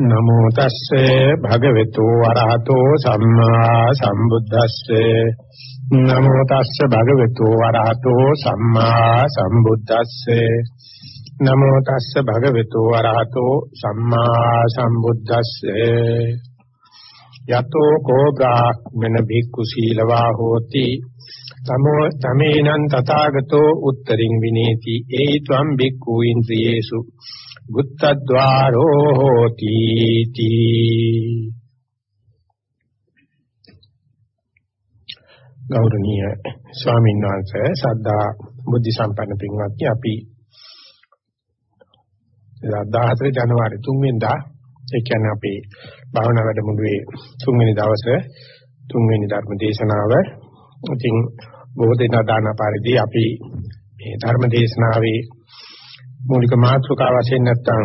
නමෝ තස්සේ භගවතු වරහතෝ සම්මා සම්බුද්දස්සේ. නමෝ තස්සේ භගවතු වරහතෝ සම්මා සම්බුද්දස්සේ. නමෝ තස්සේ භගවතු වරහතෝ සම්මා සම්බුද්දස්සේ. යතෝ කෝ බ්‍රාහ්මන භික්ඛු සීලවා හෝති. තමෝ තමේනං තථාගතෝ උත්තරින් විනේති. ඒ ත්වම් භික්ඛු ඉන්ද්‍රියේසු. බුත්තද්වාරෝ හෝති තී ගෞරවනීය ස්වාමීන් වහන්සේ සද්ධා බුද්ධ සම්පන්න පින්වත්නි අපි 14 ජනවාරි 3 වෙනිදා ඒ කියන්නේ අපේ භාවනා වැඩමුළුවේ තුන්වෙනි දවසේ තුන්වෙනි ධර්ම දේශනාව. ඉතින් බොහෝ දෙනා දාන පරිදි අපි මේ ධර්ම දේශනාවේ මූලික මාතෘකාව වශයෙන් නැත්නම්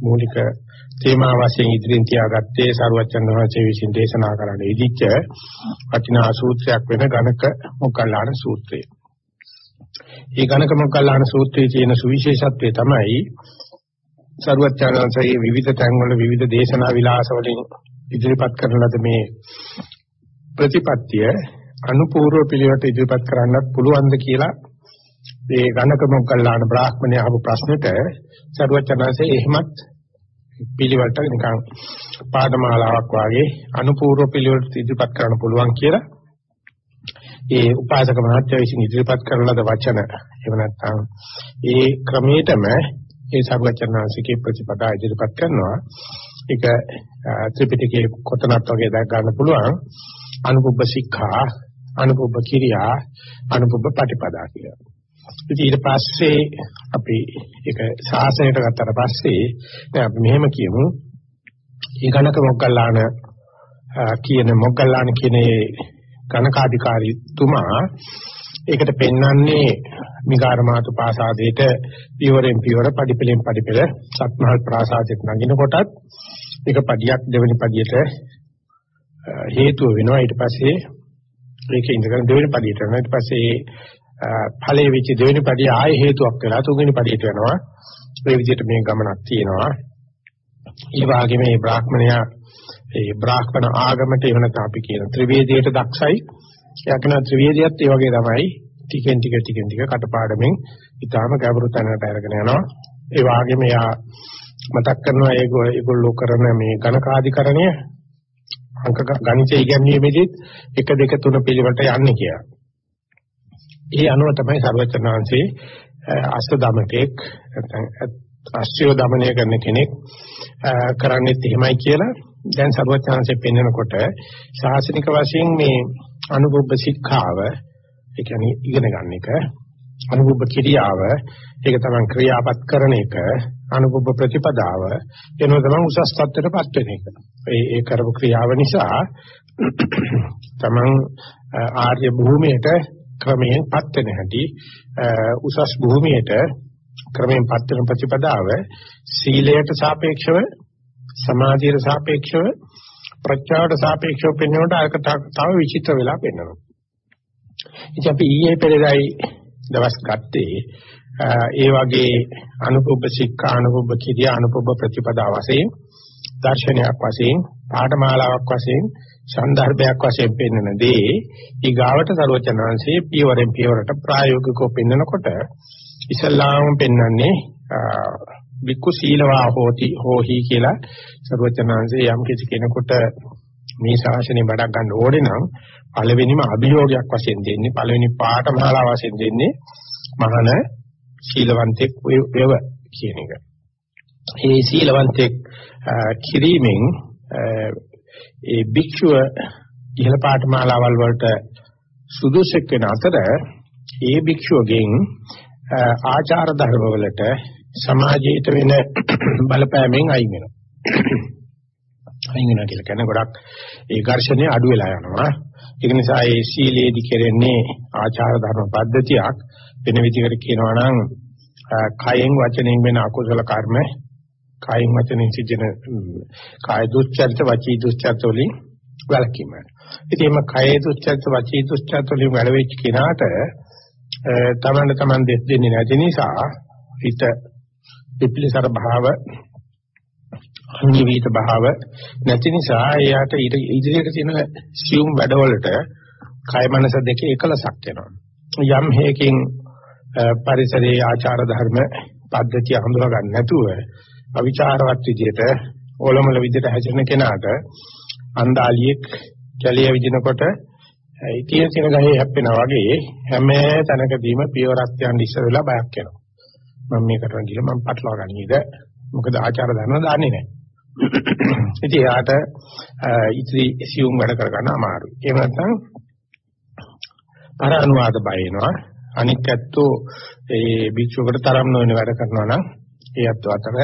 මූලික තේමා වශයෙන් ඉදිරියෙන් තියාගත්තේ සරුවචන් වහන්සේ විසින් දේශනා කරන්න ඉදිච්ච වටිනා සූත්‍රයක් වෙන ගණක මොග්ගල්ලාන සූත්‍රය. මේ ගණක මොග්ගල්ලාන සූත්‍රයේ තියෙන සුවිශේෂත්වය තමයි සරුවචන් වහන්සේ විවිධ තැන්වල විවිධ දේශනා විලාස වලින් ඉදිරිපත් කරන ලද මේ ප්‍රතිපත්තිය අනුපූර්ව පිළිවෙලට ඉදිරිපත් කරන්නත් පුළුවන්ද කියලා මේ ගණක මොග්ගල්ලාන බ්‍රාහ්මණය අහපු ප්‍රශ්නෙට සරුවචනanse එහෙමත් පිළිවෙලට නිකන් පාඩමාලාවක් වාගේ අනුපූර්ව පිළිවෙලට ඉදිරිපත් කරන්න පුළුවන් කියලා. ඒ උපාසක මහත්තයා විසින් ඉදිරිපත් කරන ලද වචන එහෙම නැත්නම් ඒ ක්‍රමයටම ඒ සරුවචනanseගේ ප්‍රතිපදා ඉදිරිපත් කරනවා. ඒක ත්‍රිපිටකයේ කොතනත් වගේ දැක් ගන්න පුළුවන්. අනුපුබ්බ සික්ඛා අනුපුබ්බ කිරියා අනුපුබ්බ පටිපදා කියලා. ඉතින් ඊට පස්සේ අපි ඒක සාසනයට ගත්තට පස්සේ දැන් අපි මෙහෙම කියමු. ඊගණක මොග්ගල්ලාන කියන මොග්ගල්ලාන කියන ගණකාධිකාරී තුමා ඒකට පෙන්වන්නේ මිගාරමාතු ප්‍රාසාදයට පියවරෙන් පියවර පඩිපෙලෙන් පඩිපෙල සත්මහල් ප්‍රාසාදයට නගින කොටත් ඒක පඩියක් දෙවෙනි පඩියට හේතුව වෙනවා ඊට පස්සේ ඒක ඉඳගෙන දෙවෙනි පඩියට යනවා ඊට පස්සේ ඵලයේ වෙච්ච දෙවෙනි පඩිය ආයේ හේතුවක් වෙලා තුන්වෙනි පඩියට යනවා. ඒ විදිහට මේ ගමනක් තියෙනවා. ඒ වගේම මේ බ්‍රාහ්මණයා ඒ බ්‍රාහ්මණ ආගමට එවන අපි කියන ත්‍රිවේදයට දක්ෂයි. යකන ත්‍රිවේදියත් ඒ වගේ තමයි. ටිකෙන් ටික ටිකෙන් ටික කටපාඩමින් ඊටාම ගැඹුරු තැනකට අරගෙන යනවා. ඒ වගේම යා මතක් කරනවා ඒගොල්ලෝ කරන මේ ඝනකාධිකරණය අංක ගණිතය ඉගෙනීමේදීත් 1 2 3 පිළිවෙලට යන්නේ කියලා. ඒ අනුව තමයි සර්වචනාංශේ අෂ්ටදමකෙක් නැත්නම් අෂ්ටිය දමනය කරන කෙනෙක් කරන්නේත් එහෙමයි කියලා දැන් සර්වචනාංශේ පෙන්වනකොට ශාසනික වශයෙන් මේ අනුභව ශික්ෂාව ඒ කියන්නේ ඉගෙන ගන්න එක අනුභව කිරියාව ඒක තමයි ක්‍රියාපත් කරන එක අනුභව ප්‍රතිපදාව එනවා තමයි උසස් තත්ත්වයටපත් වෙන එක. ඒ ඒ කරපු ක්‍රියාව නිසා තමන් ආර්ය භූමියට ක්‍රමයෙන්පත් වෙන හැටි උසස් භූමියට ක්‍රමයෙන්පත් වෙන ප්‍රතිපදාව සීලයට සාපේක්ෂව සමාධියට සාපේක්ෂව ප්‍රඥාවට සාපේක්ෂව පෙන්වනකොට අරක තව විචිත්‍ර වෙලා පෙන්වනවා. ඉතින් අපි ඊයේ පෙරේදායි දවස් ගත්තේ ඒ වගේ අනුපුබ්බ සික්ඛා අනුපුබ්බ කිරියා අනුපුබ්බ ප්‍රතිපදා වශයෙන් දර්ශනයක් වශයෙන් පාඨමාලාවක් වශයෙන් සන්දර්භයක් වශයෙන් පෙන්වන දේ ඊගාවට සර්වචනාංශයේ පියවරෙන් පියවරට ප්‍රායෝගිකව පෙන්වනකොට ඉස්ලාම පෙන්වන්නේ වික්කු සීලවා හෝති හෝහි කියලා සර්වචනාංශයේ යම් කිසි කෙනෙකුට මේ ශාසනය වැඩ ගන්න ඕනේ නම් පළවෙනිම අභියෝගයක් වශයෙන් දෙන්නේ පළවෙනි පාඨමාලා වශයෙන් දෙන්නේ මහාන සීලවන්තෙක් වේව කියන එක. මේ සීලවන්තෙක් කිරීමෙන් ඒ භික්ෂුව ඉහළ පාඨමාලාවල් වලට සුදුසුක් වෙන අතර ඒ භික්ෂුවගෙන් ආචාර ධර්ම වලට සමාජයට වෙන බලපෑමෙන් අයින් වෙනවා. අයින් වෙනවා කියලා කියන්නේ ගොඩක් ඒ ඝර්ෂණය අඩු වෙලා යනවා. ඒක නිසා ඒ සීලේදි කෙරෙන්නේ ආචාර ධර්ම පද්ධතියක් වෙන විදිහකට කියනවා නම් කයෙන් වචනෙන් වෙන අකුසල කර්ම කයින් වචනෙන් සිදුන කාය දුස්චරිත වචී දුස්චරිත වලින් වැළකීම. ඉතින් මේ කය දුස්චරිත වචී දුස්චරිත වලින් වැළවෙච්ච කෙනාට තමන්න තමන් දෙස් දෙන්නේ නැති නිසා හිත පිපිලිසර භාව අනිවිත භාව නැති නිසා එයාට ඉදිරියට තියෙන සියුම් වැඩවලට කය මනස දෙකේ එකලසක් වෙනවා යම් හේකින් පරිසරයේ ආචාර ධර්ම පද්ධතිය හඳුනා ගන්න නැතුව අවිචාරවත් විදියට ඕලමල විදියට හැසිරෙන කෙනාට අන්දාලියෙක් කැලිය විදිනකොට ඉතිය සින ගහේ හැප්පෙනා වගේ හැම තැනකදීම පියවරක් යන ඉස්සර වෙලා බයක් එනවා. මම මේකට ගිහලා මම පටලවා ගන්නීද? මොකද ආචාර ධර්ම දාන්නේ නැහැ. ඉතින් එයාට ඉතිරි සියුම් වැඩ කරගන්න අමාරුයි. එහෙම නැත්නම් පරානුවාද බය වෙනවා. අනික් ඇත්තෝ ඒ භික්ෂුවකට තරම් නොවන වැඩ කරනවා නම් ඒ අත් අතර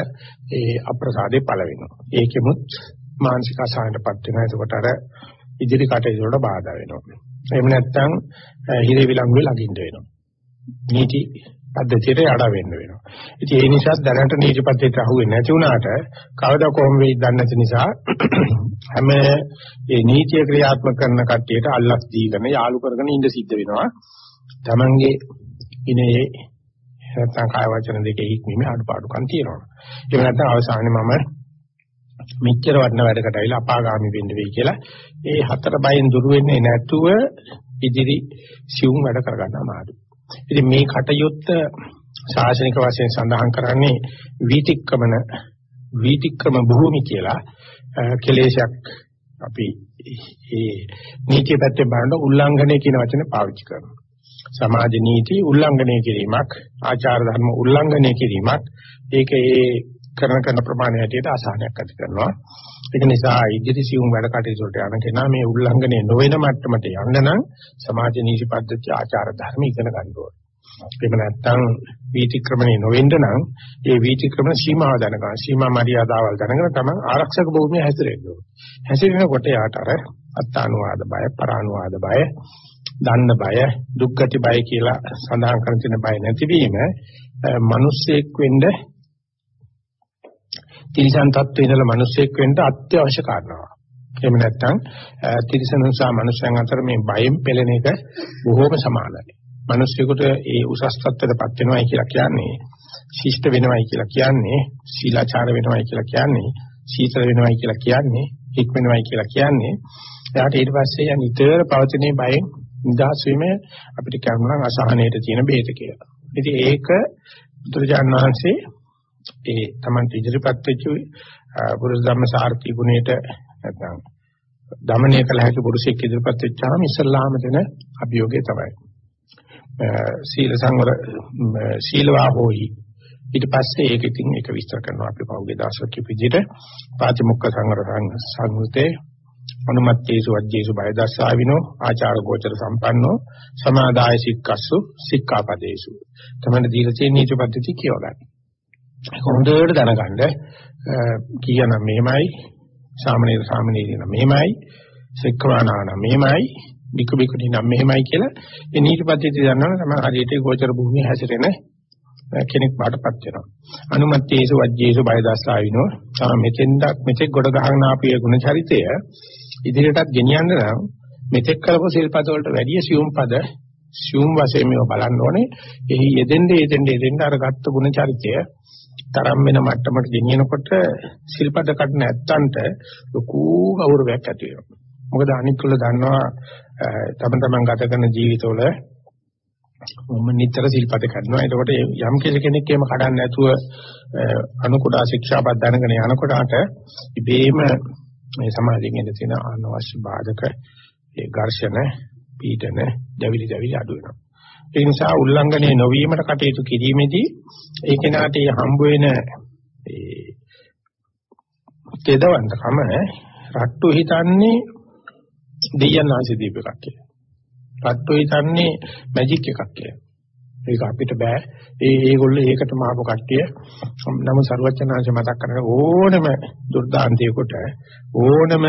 ඒ අප්‍රසාදේ පළ වෙනවා. ඒකෙමුත් මානසික අසහනටපත් වෙනවා. ඒකට අර ඉදිරි කටයුතු වලට බාධා වෙනවා. එහෙම නැත්නම් හිරේ විලංගුවේ ළඟින්ද වෙනවා. නීති පද්ධතියට යඩ වෙන්න වෙනවා. ඉතින් ඒ නිසා දැනට නීති පද්ධතියට අහු වෙන්නේ නැති වුණාට කවදා කොහොම වෙයිද දන්නේ නැති නිසා හැම මේ නීතිය ක්‍රියාත්මක කරන කට්ටියට අල්ලස් දීගෙන යාලු කරගෙන ඉඳ සිද්ධ වෙනවා. Tamange ඉනේ නැත්නම් කාය වචන දෙකේ හික්මීමේ අඩපාඩුකම් තියෙනවා. එහෙම නැත්නම් අවසානයේ මම මෙච්චර වටන වැඩකට ඇවිල්ලා අපාගාමි වෙන්න වෙයි කියලා ඒ හතර බයෙන් දුර වෙන්නේ නැතුව ඉදිරි සියුම් වැඩ කරගන්න අමාරුයි. ඉතින් මේ කටයුත්ත ශාසනික වශයෙන් සඳහන් කරන්නේ වීතික්‍රමන වීතික්‍රම භූමි කියලා කෙලේශයක් අපි ඒ නීතිය පැත්තේ බලන උල්ලංඝනය කියන වචනේ පාවිච්චි කරනවා. සමාජ නීති උල්ලංඝනය කිරීමක්, ආචාර ධර්ම උල්ලංඝනය කිරීමක්, ඒක ඒ කරන කරන ප්‍රමාණය හැටියට අසහනයක් ඇති කරනවා. ඒක නිසා ඉදිරි සියුම් වැඩ කටයුතු වලට යන කෙනා මේ උල්ලංඝනය නොවන මට්ටමට යන්න නම් සමාජ නීති පද්ධති ආචාර ධර්ම ඉගෙන ගන්න ඕනේ. එහෙම නැත්නම් වීතික්‍රමණය නොවෙන්න නම් ඒ වීතික්‍රමණ සීමාව දැනගන්න සීමා මරියාදාවල් දැනගෙන තමයි ආරක්ෂක භූමිය හැසිරෙන්න ඕනේ. හැසිරෙනකොට යාට අර අත්තානුවාද බය, පරානුවාද බය, දන්න බය, දුක්ගති බය කියලා සඳහන් කරන තියෙන බය නැතිවීම මිනිස්සෙක් වෙන්න තිරිසන් තත්ත්වයේ ඉඳලා මිනිස්සෙක් වෙන්න අත්‍යවශ්‍ය කාරණාවක්. එහෙම නැත්නම් තිරිසනුන් සහ මනුෂ්‍යයන් අතර මේ බයෙන් පෙළෙන එක බොහෝම සමානයි. මිනිස්සුෙකුට ඒ උසස් තත්ත්වයටපත් වෙනවයි කියලා කියන්නේ ශිෂ්ට වෙනවයි කියලා කියන්නේ සීලාචාර වෙනවයි කියලා කියන්නේ සීතල වෙනවයි කියලා කියන්නේ හික් වෙනවයි කියලා කියන්නේ එයාට ඊට පස්සේ නිතර පවතිනේ බයෙන් නිදහස් වීම අපිට කියනවා අසහනයට තියෙන බේත කියලා. ඉතින් ඒක බුදුරජාණන් වහන්සේ ඒ Taman ඉදිරිපත් වෙච්ච පුරුෂ ධම්ම සාර්ථී ගුණයට නැත්නම් දමනය කළ හැකි පුරුෂයෙක් ඉදිරිපත් වෙච්චාම ඉස්ලාම දෙන අභියෝගය තමයි. සීල සංවර සීලවා හොයි ඊට පස්සේ ඒක ඉතින් ඒක විස්තර කරනවා අපි පහුගිය දවසක විදිහට පාතිමුක්ඛ සංවර සංගතේ අනුමත්තේසු වජ්ජේසු බයදස්සාවිනෝ ආචාර ගෝචර සම්පන්නෝ සමාදාය සික්කස්සු සික්ඛාපදේසු තමයි දීලා තියෙන නීති පද්ධති කියවගන්න. හොඳට දැනගන්න කියන මෙහෙමයි සාමනීර සාමනීර නම් මෙහෙමයි සික්ඛවානා නම් මෙහෙමයි බිකු බිකුනි නම් මෙහෙමයි කියලා ඒ නීති පද්ධතිය දන්නවනම් තමයි හරියට ගෝචර භූමිය හැසිරෙන කෙනෙක් බාටපත් වෙනවා. අනුමත්තේසු වජ්ජේසු බයදස්සාවිනෝ තම මෙතෙන්දක් මෙතෙක් ගොඩ ගහන ආපිය ගුණ චරිතය ඉදිරියටත් ගෙනියන්න නම් මෙතෙක් කරපු සිල්පද වලට වැඩිය සියුම් පද සියුම් වශයෙන් මේව බලන්න ඕනේ. එහි යෙදෙන්නේ යෙදෙන්නේ යෙදෙන්නේ අර ගත්ත ගුණ චරිතය තරම් වෙන මට්ටමට ගෙනියනකොට සිල්පද කඩන ඇත්තන්ට ලොකු ගෞරවයක් ඇති වෙනවා. මොකද අනිත් දන්නවා තම තමන් ගත කරන ජීවිතවල මම නිතර සිල්පද කරනවා. එතකොට යම් කෙනෙක් එහෙම කඩන්න නැතුව අනු කුඩා ශික්ෂාපද දැනගෙන යනකොටට ඉබේම මේ සමාජයෙන් එන තියෙන අනවශ්‍ය බාධක ඒ ඝර්ෂණ පීඩන දැවිලි දැවිලි අඩු වෙනවා. ඒ නිසා උල්ලංඝනය නොවීමට කටයුතු කිරීමේදී ඒ කෙනාට හම්බ වෙන ඒ තේදවන්තකම රට්ටු හිතන්නේ දෙයයන් ආශි දීප එකක් කියලා. රට්ටු හිතන්නේ මැජික් එකක් කියලා. ඒක අපිට බෑ. ඒ ඒගොල්ලෝ ඒකට මාපු කට්ටිය නමුත් සරුවචනාංශ මතක් කරන ඕනම දුර්දාන්තයකට ඕනම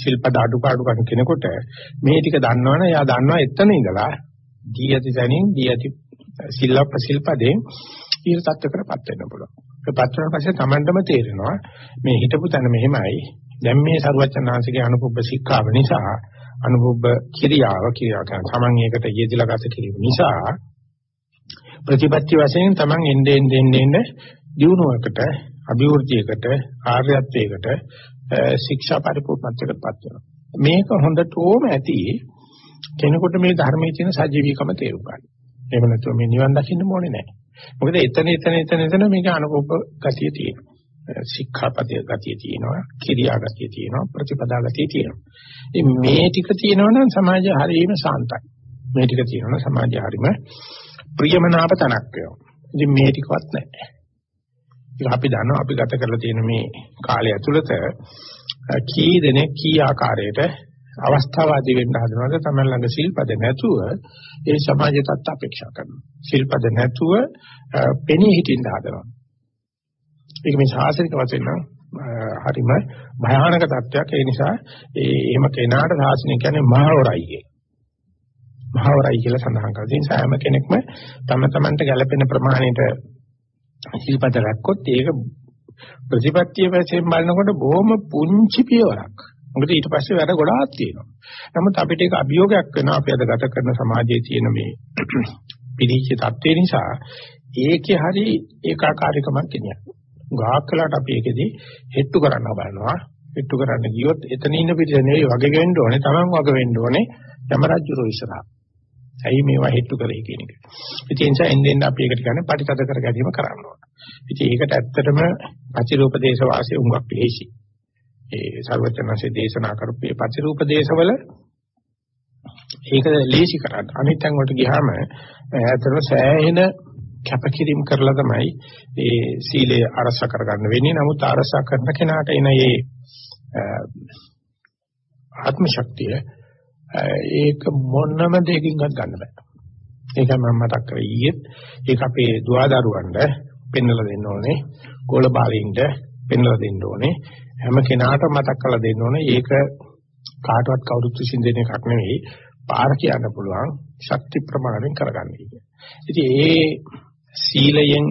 ශිල්පද අඩුපාඩු කරන කෙනෙකුට මේ ටික දන්නවනේ එයා දන්නවා එතන ඉඳලා දී ඇති තැනින් දී ඇති සිල්ප ශිල්පදේ ඊට තත්ත්වකටපත් වෙන්න පුළුවන්. ඒ පත් වෙන පස්සේ Tamandම තේරෙනවා මේ හිතපු තැන මෙහෙමයි. දැන් මේ සරුවචනාංශගේ අනුපුබ්බ ශික්ෂාව නිසා අනුපුබ්බ කිරියාව කිරියාව කියන තමන් ඒකට යෙදিলা ගත කිරීම නිසා ප්‍රතිපත්ති වශයෙන් තමන් එන්නේ එන්නේ එන්නේ දිනුවකට අභිවෘද්ධියකට ආර්යත්වයකට ශික්ෂා පරිපූර්ණත්වයකටපත් වෙනවා. මේක හොඳටම ඇති කෙනෙකුට මේ ධර්මයේ තියෙන සජීවීකම තේරුම් ගන්න. එහෙම නැත්නම් මේ නිවන් දකින්න ඕනේ නැහැ. මොකද එතන එතන එතන එතන මේක අනුකූප ගතිය තියෙනවා. ශික්ෂාපදයේ ගතිය තියෙනවා, කිරියා ගතිය තියෙනවා, ප්‍රතිපදා ගතිය තියෙනවා. ඉතින් මේ ටික තියෙනවා නම් සමාජය හරියම සාන්තයි. මේ ටික තියෙනවා නම් සමාජය හරියම ප්‍රියමනාප තනක් වෙනවා. ඉතින් මේ ටිකවත් නැහැ. ඒක අපි දන්නවා අපි ගත කරලා තියෙන මේ කාලය ඇතුළත කී දෙනෙක් කී ආකාරයට අවස්ථාවාදී වෙන්න හදනවද තමයි ළඟ සිල්පද නැතුව ඒ සමාජය තත් අපේක්ෂා කරනවා. සිල්පද නැතුව පෙනී හිටින්න හදනවා. ඒක මේ ශාසනික වශයෙන් නම් හරිම භයානක තත්ත්වයක්. ඒ නිසා ඒ එහෙම කෙනාට ශාසනය කියන්නේ මහවරයි කිය. මහවරයි කියලා සඳහන් කරලා තියෙන සෑම කෙනෙක්ම තම තමන්ට ගැළපෙන ප්‍රමාණයට සිල්පද රැක්කොත් ඒක ප්‍රතිපත්තිය වශයෙන් බලනකොට බොහොම පුංචි පියවරක්. මොකද ඊට පස්සේ වැඩ ගොඩාක් තියෙනවා. නමුත් අපිට ඒක අභියෝගයක් වෙනවා අපි අද ගත කරන සමාජයේ තියෙන මේ පිළිච්ච තත්ත්වය නිසා ඒකේ හරි ඒකාකාරීකමක් කියන්නේ. ගාක් කළාට අපි ඒකෙදි හෙට්ටු කරන්න බලනවා. හෙට්ටු කරන්න ගියොත් එතන ඉන්න පිට නෙවෙයි වගේ වෙන්න ඕනේ. Taman වගේ වෙන්න ඕනේ. යමරජ්ජුරෝ ඉස්සරහා. ඇයි මේවා හෙට්ටු කරේ කියන එක. ඉතින් ඒ නිසා එන්නේ අපි ඒකට කියන්නේ පටිතද කර ගැනීම කරන්න ඕන. ඉතින් ඒකට ඇත්තටම පචිරූපදේශ වාසයේ උඟක් ලේසි. ඒ සර්වචනසේ දේශනා කරපු මේ පචිරූපදේශවල ඒක ලේසි කරන්න. අනිත් තැන් වලට ගියාම ඇත්තටම සෑහෙන කැපකිරීම කරලා තමයි ඒ සීලය අරස කරගන්න වෙන්නේ. නමුත් අරස කරන කෙනාට එන මේ ආත්ම ශක්තිය ඒක මොනම දෙයකින්වත් ගන්න බෑ. ඒක මම මතක් කරේ ඊයේ. ඒක අපේ දුවදරුවන්ට පෙන්වලා දෙන්න ඕනේ. ගෝල බාලින්ද පෙන්වලා දෙන්න ඕනේ. හැම කෙනාටම මතක් කරලා දෙන්න ඕනේ. ඒක කාටවත් කවුරුත් විසින් දෙන එකක් නෙවෙයි. පාර කියන්න පුළුවන් ශක්ති ප්‍රමාණයෙන් කරගන්න එක. ඉතින් ඒ සීලයෙන්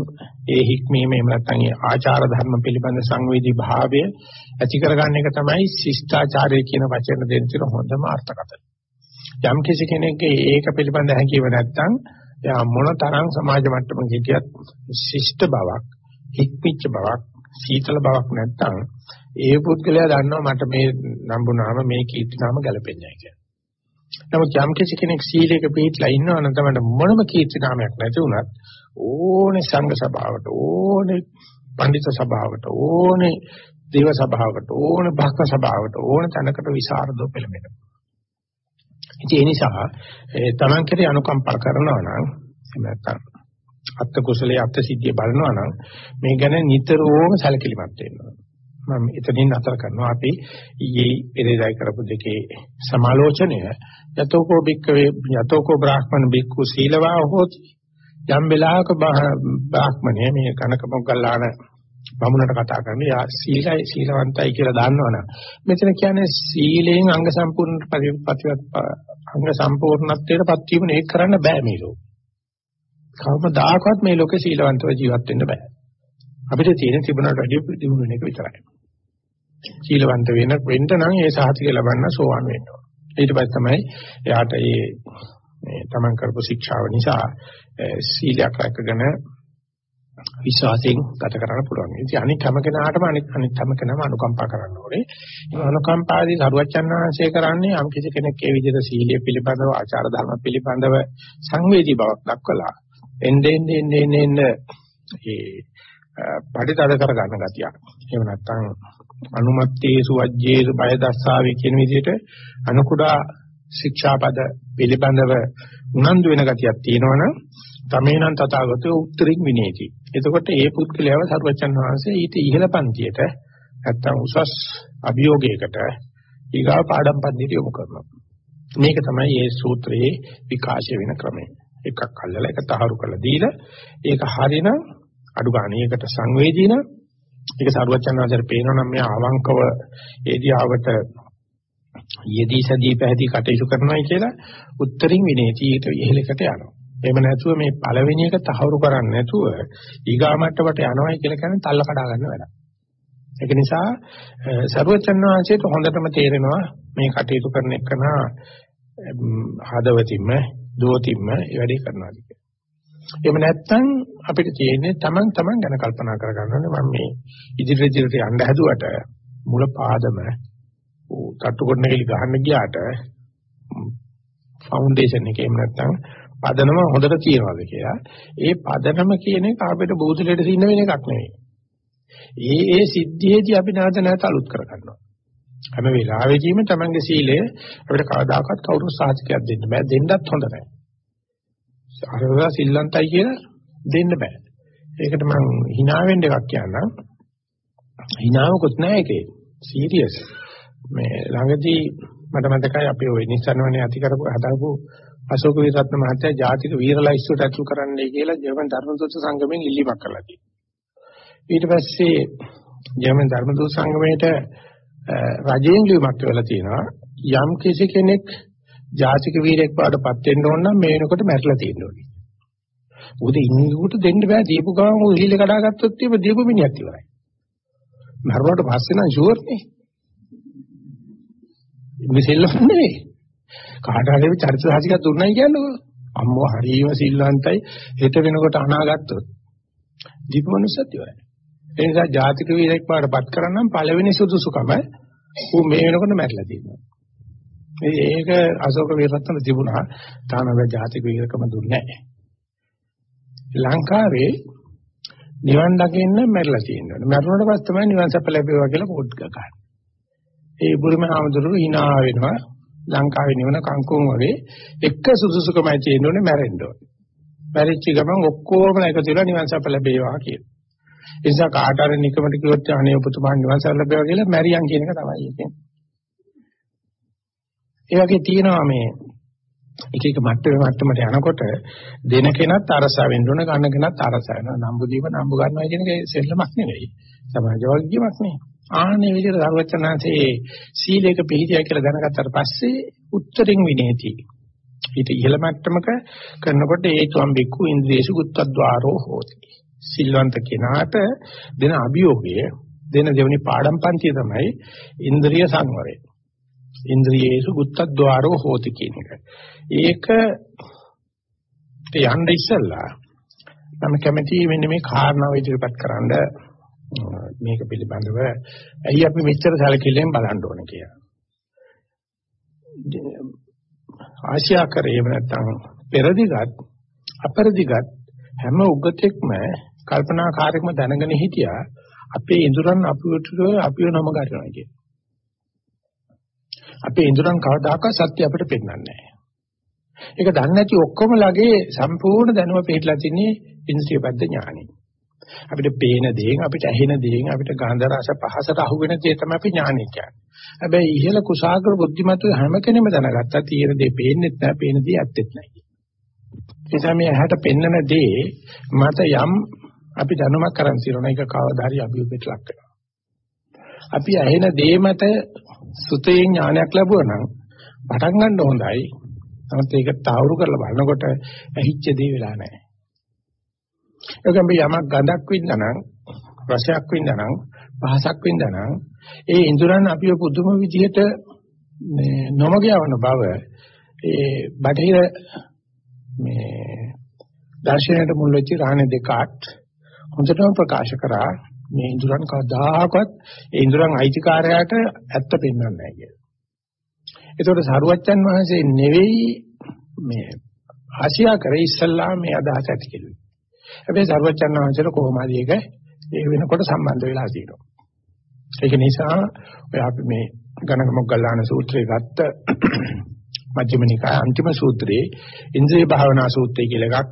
ඒ හික්මීම එහෙම නැත්නම් ඒ ආචාර ධර්ම පිළිබඳ සංවේදී භාවය ඇති කරගන්න එක තමයි ශිෂ්ටාචාරය කියන වචන දෙන්න තියෙන හොඳම අර්ථකථන. යම් කිසි කෙනෙක්ගේ ඒක පිළිබඳ හැඟීම නැත්නම් එයා මොන තරම් සමාජ මට්ටමක හිටියත් ශිෂ්ට බවක්, හික්මිච්ච බවක්, සීතල බවක් නැත්නම් ඒ පුද්ගලයා දන්නවා මට මේ නම්බුනාම මේ කීර්තිනාම ගැලපෙන්නේ නැහැ කියලා. නමුත් යම් කිසි කෙනෙක් සීලයක පිළිපදලා ඉන්නවා නම් තමයි මොනම කීර්තිනාමයක් නැති වුණත් ඕනේ සංඝ සභාවට ඕනේ පඬිත සභාවට ඕනේ දේව සභාවට ඕනේ භක්ත සභාවට ඕනේ තැනකට විසරදෝ පෙළඹෙනවා. ඉතින් ඒ නිසා තමන් කෙරේ අනුකම්පා කරනවා නම් එහෙම නැත්නම් අත්ත කුසලයේ අත්ත සිද්ධිය බලනවා නම් මේ ගැන නිතරම සැලකිලිමත් වෙනවා. මම එතනින් අතර කරනවා අපි ඊයේ පෙරේදායි කරපු දෙකේ සමාලෝචනය යතෝකෝ බික්කවේ යතෝකෝ බ්‍රාහ්මණ බික්කු සීලවා හොති යම් වෙලාවක බ්‍රාහ්මණය මේ කනක මොග්ගල්ලාන බමුණට කතා කරන්නේ යා සීලයි සීලවන්තයි කියලා දන්නවනම් මෙතන කියන්නේ සීලයෙන් අංග සම්පූර්ණ ප්‍රතිපත්තිවත් අංග සම්පූර්ණත්වයට පත්වීම නෙක් කරන්න බෑ මේ ලෝකේ. කවමදාකවත් මේ ලෝකේ සීලවන්තව ජීවත් වෙන්න බෑ. අපිට තියෙන තිබුණට වැඩිය දිනු වෙන එක විතරයි. සීලවන්ත වෙන වෙන්න නම් ඒ සාහිතික ලබන්න සෝවන් වෙන්න ඕන. ඊට පස්සේ තමයි එයාට මේ මේ තමන් කරපු ශික්ෂාව නිසා සීලයක් රැකගෙන විශ්වාසයෙන් ගත කරන්න පුළුවන්. ඉතින් අනිත් හැම කෙනාටම අනිත් අනිත් හැම කෙනාම අනුකම්පා කරන්න ඕනේ. ඒ අනුකම්පාදී සරුවච්චන් වහන්සේ කරන්නේ යම් කිසි කෙනෙක් ඒ විදිහට සීලය පිළිබඳව ආචාර ධර්ම පිළිබඳව සංවේදී බවක් දක්වලා එන්නේ එන්නේ එන්නේ ඒ පරිතද කර ගන්න ගතියක්. එහෙම නැත්නම් අනුමත්තේසු වජ්ජේසු බය දස්සාවේ කියන විදිහට අනුකුඩා ශික්ෂාපද පිළිබඳව උනන්දු වෙන ගතියක් තියෙනවනම් තමේනං තථාගතෝ උත්තරින් විනේති. එතකොට ඒ පුද්ගලයාව සර්වචන් වහන්සේ ඊට ඉහළ පන්තියට නැත්තම් උසස් අභියෝගයකට ඊගා පාඩම් පද්ධතිය යොමු කරනවා. මේක තමයි මේ සූත්‍රයේ විකාශය වෙන ක්‍රමය. එකක් අල්ලලා එක තහවුරු කරලා දීලා ඒක හරිනම් අඩු ගාණයකට සංවේදීන ඒක සර්වචන් වහන්සේට පේනවනම් මෙයා අවංකව ඒදියාවට යෙදී සදී පැහැදී කටයුතු කරනවායි කියලා උත්තරින් විනේති ඊට ඉහළකට යනවා. එහෙම නැතුව මේ පළවෙනි එක තහවුරු කරන්නේ නැතුව ඊගා මට්ටමට යනවායි කියලා කියන්නේ තල්ල කඩා ගන්න වැඩක්. ඒක නිසා සරුවචන් වහන්සේට හොඳටම තේරෙනවා මේ කටයුතු කරන එකන හදවතින්ම දෝතින්ම ඒ වැඩේ කරනවා කියලා. එහෙම නැත්නම් අපිට තියෙන්නේ Taman Taman ගැන කල්පනා කර ගන්න ඕනේ මම මේ ඉදිරි ඉදිරියට යන්න හැදුවට මුල පාදම තට්ටු කොටන කෙලි ගහන්න ගියාට ෆවුන්ඩේෂන් එකේ එහෙම නැත්නම් පදනම හොඳට තියනවාද කියලා. ඒ පදනම කියන එක අපිට බෝධිලයට සින්න වෙන එකක් නෙවෙයි. ඒ ඒ සිද්ධියේදී අපි නැවත නැවත අලුත් කර ගන්නවා. හැම වෙලාවෙදීම තමන්ගේ සීලය අපිට කවදාකවත් කවුරු සාධකයක් දෙන්න බෑ. දෙන්නත් හොඳ නැහැ. අරවා සිල්ලන්තයි කියලා දෙන්න බෑ. ඒකට මම hina වෙන්න එකක් කියන්නම්. hinaවකුත් නැහැ ඒකේ. සීරියස්. මේ ළඟදී මට මතකයි අපි ওই නිසන්වනේ ඇති කරපු හදාපු අශෝක විරත්න මහත්තයා ජාතික වීරලයිස්තුවට ඇතුල් කරන්නයි කියලා ජර්මන් ධර්මදූත සංගමයෙන් ඉල්ලීමක් කළා තියෙනවා. ඊට පස්සේ ජර්මන් ධර්මදූත සංගමයට රජයෙන් ලියුමක් වෙලා තියෙනවා යම් කිසි කෙනෙක් ජාතික වීරයෙක් වඩපත් වෙන්න ඕන නම් මේ වෙනකොට මැරිලා තියෙන්න ඕනේ. මොකද ඉන්නකොට දෙන්න බෑ දීපු ගමන් ඔය හිල කඩාගත්තොත් ඒක දීපු මිනිහක් ඉවරයි. මරුණාට පස්සේ නම් ෂුවර් නේ. ඉන්නේ සෙල්ලම් නෙවෙයි. කාට හරි චරිත සාහිතිකක් දුන්නයි කියන්නේ අම්මෝ හරීම සිල්වන්තයි හෙට වෙනකොට අනාගත්තොත් දීපු මනුස්සත් ඉවරයි. ඒ නිසා ජාතික වීරයෙක් වඩපත් කරනම් පළවෙනි සුදුසුකම ඌ මේ වෙනකොට මැරිලා තියෙනවා. ඒක අශෝක වීරරත්න තිබුණා. තාම වෙ ජාතික වීරකම දුන්නේ නැහැ. ලංකාවේ නිවන් දකින්න මැරිලා තියෙනවා. මැරුණට පස්සේ තමයි නිවන් සප ලැබෙවා කියලා කෝඩ් ගන්න. ඒ බුරුම ආමඳුරු hina වෙනවා. ලංකාවේ නිවන කංකුම් වගේ එක සුදුසුකමයි තියෙන්නේ මැරෙන්න ඕනේ. මැරිච්ච ගමන් ඔක්කොම එකතු වෙලා නිවන් සප ලැබේවා කියලා. ඒ නිසා කාට හරි නිකමට කිව්වොත් අනේ ඔබතුමා නිවන් සප ලැබේවා කියලා මැරියන් කියන එක තමයි කියන්නේ. ඒ වගේ තියෙනවා මේ එක එක මට්ටමේ මට්ටමට යනකොට දෙන කෙනත් අරසා වෙන්න ඕන ගන්න කෙනත් අරසා වෙනවා. නම්බු දීම නම්බු ගන්නවා කියන එක සෙල්ලමක් නෙවෙයි. සමාජ වර්ගීයමක් නෙවෙයි. ආන්නේ විදිහට සර්වචනාංශයේ සීලයක පිළිහිය කියලා දැනගත්තාට පස්සේ උත්තරින් විනේති. ඊට ඉහළ මට්ටමක කරනකොට ඒකම් බික්කු ඉන්ද්‍රියසු ගුත්තද්වාරෝ හෝති. සිල්වන්ත කෙනාට දෙන අභියෝගය දෙන දෙවනි පාඩම් පන්තිය තමයි ඉන්ද්‍රිය සංවරය. ඉන්ද්‍රියේසු ගුත්තද්වාරෝ හෝති කියන එක. ඒක යන්න ඉස්සෙල්ලා මම කැමති මෙන්න මේ කාරණාව ඉදිරිපත් කරන්න මේක පිළිබඳව ඇයි අපි මෙච්චර සැලකිල්ලෙන් බලන්න ඕන කියලා. ආශියා කරේම නැත්නම් පෙරදිගත් අපරදිගත් හැම උගතෙක්ම කල්පනාකාරීකම දැනගෙන හිටියා අපේ ඉඳුරන් අපිට අපිව නම ගන්නවා කියන. අපේ ඉඳුරන් කවදාකවත් සත්‍ය අපිට පෙන්වන්නේ නැහැ. ඒක දන්නේ නැති ඔක්කොම ලගේ සම්පූර්ණ දැනුම පිටලා තින්නේ ඉන්ද්‍රිය බද්ධ ඥානෙ. අපිට පේන දේෙන් අපිට ඇහෙන දේෙන් අපිට ගන්ධ රස පහසට අහු වෙන දේ තමයි අපි ඥානෙ කියන්නේ. හැබැයි ඉහළ කුසాగර බුද්ධිමත් හැම කෙනෙම දැනගත්තා තියෙන දේ පේන්නෙත් නැහැ, පේන දේ ඇත්තෙත් නැහැ. එනිසා මේ ඇහැට පෙන්නන දේ මත යම් අපි දැනුමක් කරන් සිරණ එක කවදා හරි අභියෝගයට ලක් වෙනවා. අපි ඇහෙන දේ මත සුතේ ඥානයක් ලැබුවා නම් පටන් ගන්න හොඳයි. නමුත් ඒක තාවුරු කරලා බලනකොට ඇහිච්ච දේ වෙලා නැහැ. ඒකම යමක් ගඳක් වින්දානම් රසයක් වින්දානම් පහසක් වින්දානම් ඒ ඉඳුරන් අපිව පුදුම විදිහට මේ නොමග යවන බව ඒ බටහිර මේ දර්ශනයට මුල් වෙච්ච රාහනේ දෙකාට් හොඳටම ප්‍රකාශ කරා මේ ඉඳුරන් කවදාහකවත් ඒ ඉඳුරන් අයිතිකාරයාට ඇත්ත පෙන්වන්නේ නැහැ කියලා. ඒතකොට සරුවච්චන් වහන්සේ නෙවෙයි මේ ආසියා කරේ ඉස්සල්ලා මේ අදහස ඇති කෙරුවේ. හැබැයි සරුවච්චන් වහන්සේට කොහොමද ඒක ඒ වෙනකොට සම්බන්ධ වෙලා තියෙනවා. ඒක නිසා ඔය අපි මේ ගණක මොග්ගල්ලාන සූත්‍රය ගත්ත මජ්ක්‍ධිම නිකාය අන්තිම සූත්‍රයේ ඉන්ද්‍රිය භාවනා සූත්‍රය කියලා එකක්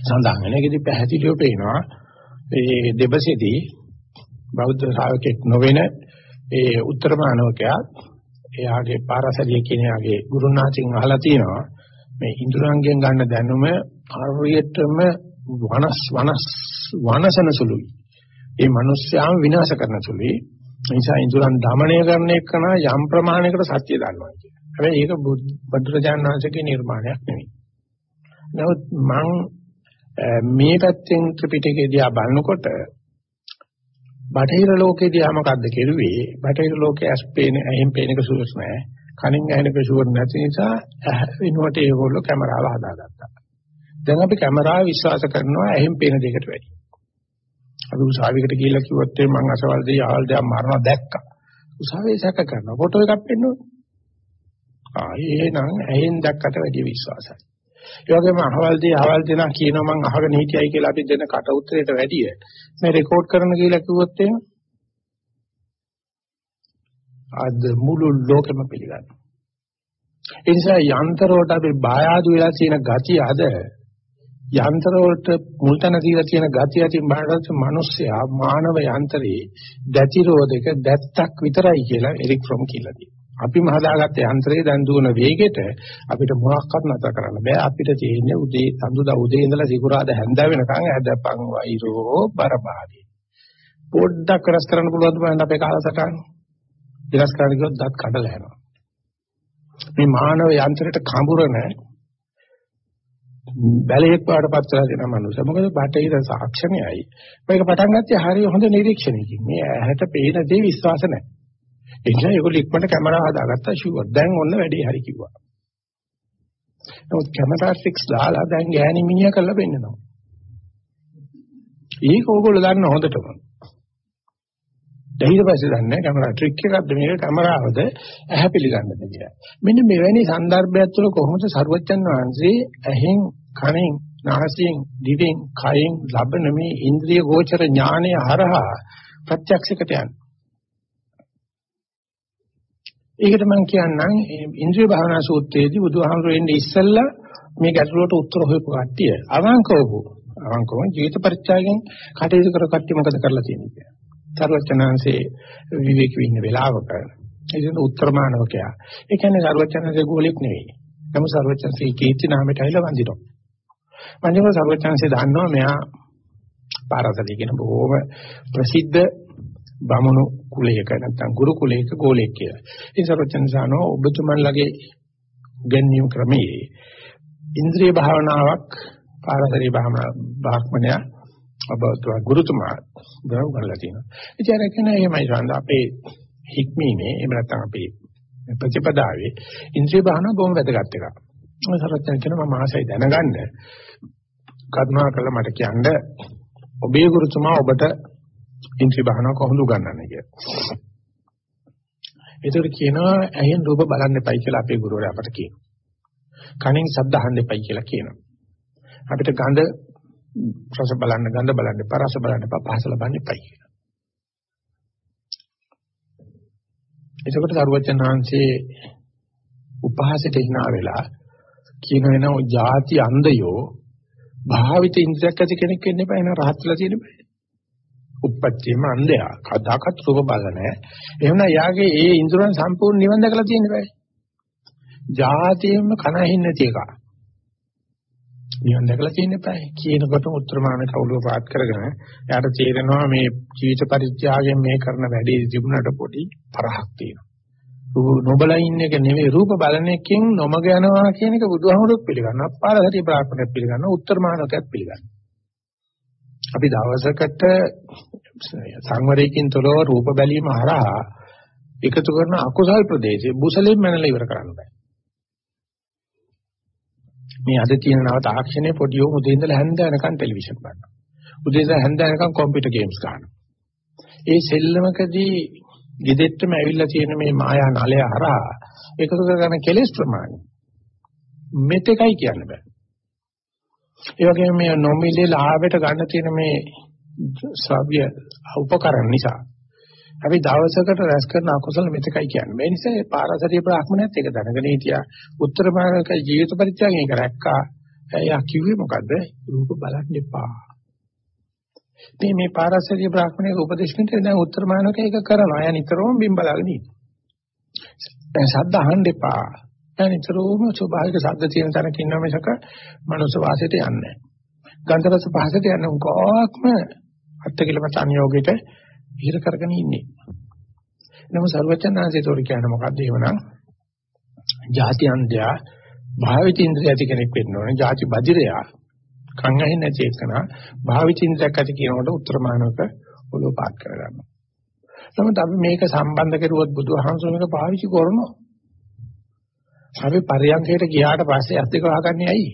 සඳහන් වෙන. ඒකෙදි පැහැදිලිව පේනවා ඒ දෙබසෙදී බෞද්ධ ශ්‍රාවකෙක් නොවන ඒ උත්තර මානවකයා එයාගේ පාරසලිය කියන එයාගේ ගුරුනාචින් අහලා තියෙනවා මේ ඉන්ද්‍රයන්ගෙන් ගන්න දැනුම හරියටම වනස් වනස් වනසන සුළුයි. ඒ මිනිස්යාම විනාශ කරන සුළුයි. නිසා ඉන්ද්‍රයන් দমনය කරන එක නා යම් ප්‍රමාණයකට සත්‍ය දන්නවා කියන්නේ. හැබැයි ඒක බුදුරජාණන් වහන්සේගේ නිර්මාණයක් නෙවෙයි. නමුත් මං මේ පැත්තෙන් ත්‍රිපිටකයේදී ආ බලනකොට බටහිර ලෝකයේදී ආ මොකද්ද කෙරුවේ? බටහිර ලෝකයේ ඇස්පේන එහෙම් පේන එක සුවස් නැහැ. කනින් ඇහෙන එක සුවර් නැති නිසා වෙනුවට ඒගොල්ලෝ කැමරාව හදාගත්තා. දැන් අපි කැමරාව විශ්වාස කරනවා ඇහෙන් පේන දෙයකට වැඩි. අපි උසාවියකට ගිහිල්ලා කිව්වොත් මම අසවල් දෙය ආවල් දෙයක් මරනවා දැක්කා. උසාවියේ සැක කරනවා. ෆොටෝ එකක් පෙන්නනවා. ආ එහෙනම් ඇහෙන් දැක්කට වැඩි විශ්වාසයි. ඒ වගේම අහවල් දෙය අහවල් දෙනා කියනවා මං අහගෙන හිටියයි කියලා අපි දෙන කට උත්තරයට වැඩිය මේ රෙකෝඩ් කරන කියලා කිව්වොත් එහෙම අද මුළු ලෝකෙම පිළිගන්නවා. ඒ නිසා යන්ත්‍ර වලට අපි බායාදු වෙලා තියෙන ගතිය අද යන්ත්‍ර වලට මුල් තැන දීලා තියෙන ගතිය අතින් බාහිරට මිනිස්සයා මානව යන්ත්‍රයේ දැතිරෝධක දැත්තක් විතරයි කියලා එරික් ෆ්‍රොම් කියලා තියෙනවා. අපිම හදාගත්ත යන්ත්‍රයේ දැන් දුවන වේගෙට අපිට මොනක්වත් නැතර කරන්න බෑ. අපිට තියෙන්නේ උදේ සඳුදා උදේ ඉඳලා සිකුරාද හැන්ද වෙනකන් ඇදපන් වෛරෝ බරපාරි. පොඩ්ඩක් රස කරන්න පුළුවන් බලන්න අපේ කාලසටහන. විනාශ කරන්න ගියොත් දත් කඩලා යනවා. මේ මානව යන්ත්‍රයට කඹරන බැලේක් වඩපත් වෙලා දෙන මනුස්සය. මොකද බටහිර සාක්ෂණයයි. මේක පටන් ගත්තේ හරිය හොඳ නිරීක්ෂණයකින්. මේ ඇහැට පේන දේ විශ්වාස නැහැ. ඒ නිසා ඒගොල්ලෝ ඉක්මනට කැමරා හදාගත්තා ෂුවර්. දැන් ඔන්න වැඩේ හරි කිව්වා. නමුත් කැමරා ෆික්ස් දාලා දැන් ගෑණි මිනිහා කරලා පෙන්නනවා. ඒක ඕගොල්ලෝ දන්න හොඳටම. ඊට පස්සේ දන්නේ කැමරා ට්‍රික් එකක්ද මේක කැමරාවද ඇහැ පිළිගන්නද කියලා. මෙන්න මෙවැනි સંદર્ભයක් තුළ කොහොමද සරුවච්චන් වහන්සේ ඇහෙන් කනෙන් නාසයෙන් දිවෙන් කයෙන් ලබන මේ ඉන්ද්‍රිය ගෝචර ඥානය හරහා ප්‍රත්‍යක්ෂකට යන්නේ. ඒකට මම කියන්නම් ඉන්ද්‍රිය භාවනා සූත්‍රයේදී බුදුහාමුදුරේ ඉන්නේ ඉස්සෙල්ලා මේ ගැටලුවට උත්තර හොයපු කට්ටිය අවංකවපු අවංකව ජීවිත පරිත්‍යාගයෙන් කටයුතු කර කට්ටිය මොකද කරලා තියෙන්නේ කියලා. සර්වචනංශේ විවේකී ඉන්න වෙලාවක ඒකට උත්තරමානවකයා. ඒ කියන්නේ සර්වචනංශේ ගෝලෙක් නෙවෙයි. නමුත් සර්වචනංශේ කීර්ති නාමයට ඇවිල්ලා වඳිනවා. වඳිනකොට සර්වචනංශේ දන්නවා මෙයා පාරසලී කියන බොහොම ප්‍රසිද්ධ බමුණු කුලයක නැත්නම් ගුරු කුලයක ගෝලෙක් කියලා. ඉතින් සර්වචනංශානෝ ඔබතුමන්ලගේ ගන්නියම් ක්‍රමයේ ඉන්ද්‍රිය භාවනාවක් පාරසලී භාවනා භාක්මනයා ඔබතුමා ගුරුතුමා දරව කරලා තියෙනවා. ඉතින් අර කියන එහෙමයි සඳ අපේ හික්මීමේ එහෙම නැත්නම් අපේ ප්‍රතිපදාවේ ඉන්ද්‍රිය භාවනාව බොහොම වැදගත් එකක්. මම සරච්චන් කියනවා මම ආසයි දැනගන්න. කරුණා කළා මට කියන්න ඔබේ ගුරුතුමා ඔබට ඉන්ද්‍රිය භාවනාව කොහොමද උගන්වන්නේ කියලා. ඒතර කියනවා ඇහෙන් රූප බලන්න එපයි කියලා අපේ ගුරුවරයා අපට කියනවා. කනෙන් ශබ්ද අහන්න එපයි කියලා කියනවා. අපිට ගඳ රස බලන්න ගඳ බලන්න එපා රස බලන්න එපා පහස ලබන්න එපයි කියලා. එතකොට සරුවචන් වහන්සේ උපහාසයට hina වෙලා කියන වෙනව ಜಾති අන්ධයෝ භාවිත ඉන්ද්‍රියක් ඇති කෙනෙක් වෙන්න එපා එන රහත්ලා තියෙන බෑ. උප්පත්තියම අන්ධයා කදාකත් රූප බල නැහැ. එහෙනම් යාගේ ඒ ඉන්ද්‍රයන් සම්පූර්ණ නිවන් දැකලා තියෙන්න බෑ. ಜಾතියෙම කන ඇහින්නේ නැති එකක්. නිවන් දැකලා තියෙන්න eBay කියනකොට උත්තරමාන කවුලුව පාත් කරගෙන එයාට තේරෙනවා මේ ජීවිත පරිත්‍යාගයෙන් මේ කරන වැඩේ තිබුණට පොඩි පරහක් තියෙනවා. නොබල ඉන්න එක නෙවෙයි රූප බලන එකෙන් නොමග යනවා කියන එක බුදුහාමුදුරුවෝ පිළිගන්නවා. පාරගතිය ප්‍රාර්ථනාවක් පිළිගන්නවා. උත්තරමානකයක් පිළිගන්නවා. අපි දවසකට සංවරයකින් තොරව රූප බැලීම හරහා එකතු කරන අකුසල් ප්‍රදේශේ බුසලෙන් මනලා ඉවර කරන්න බෑ. මේ අද තියෙන නව තාක්ෂණයේ පොඩි උන් උදේ ඉඳලා හැන්ද යනකම් ටෙලිවිෂන් බලනවා. උදේ ඉඳලා හැන්ද යනකම් කම්පියුටර් ගේම්ස් ගන්නවා. ඒ සෙල්ලමකදී ගෙදෙට්ටම ඇවිල්ලා තියෙන මේ මායා නලය හරහා එකතු කරගන්න කෙලෙස් ප්‍රමාණය මෙතෙකයි කියන්න බෑ. ඒ වගේම මේ නොමිලේ ලාභයට ගන්න තියෙන මේ ශ්‍රව්‍ය උපකරණ නිසා අපි දවසකට රැස් කරන අකුසල මෙතකයි කියන්නේ. මේ නිසා මේ පාරසරිය බ්‍රාහ්මණයත් ඒක දැනගෙන හිටියා. උත්තර මාර්ගක ජීවිත පරිත්‍යාගයෙන් ඒක රැක්කා. එයා කිව්වේ මොකද්ද? රූප බලන්න එපා. මේ මේ පාරසරිය බ්‍රාහ්මණයක උපදේශනෙට දැන් උත්තර මාර්ගක ඒක කරනවා. එයා නිතරම බිම් බලාගෙන ඉන්නවා. දැන් ශබ්ද අහන්න එපා. එයා නිතරම ස්වභාවික ශබ්ද තියෙන තැනක ඉන්නවා මිසක මනුස්ස වාසයට යන්නේ නැහැ. ගන්ධ රස පහසට යන උගාක්ම අත්කලමත අනියෝගයට ඉහිර කරගෙන ඉන්නේ. නමුත් සර්වචන්නාංශය තෝර කියන්නේ මොකද්ද එහෙමනම්? ಜಾති අන්ධයා භාවිත ඉන්ද්‍රිය ඇති කෙනෙක් වෙන්න ඕනේ. ಜಾති බදිරයා කන් ඇහෙන්නේ නැති එකන භාවිත ඉන්ද්‍රියක් ඇති කියනකොට උත්තරමානක ඔලුව පාත් කරගන්නවා. නමුත් අපි මේක සම්බන්ධ කරුවොත් බුදුහාමුදුරුවෝ මේක පාවිච්චි කරනවා. අපි පරියන්කයට ගියාට පස්සේ අත් දෙක වහගන්නේ ඇයි?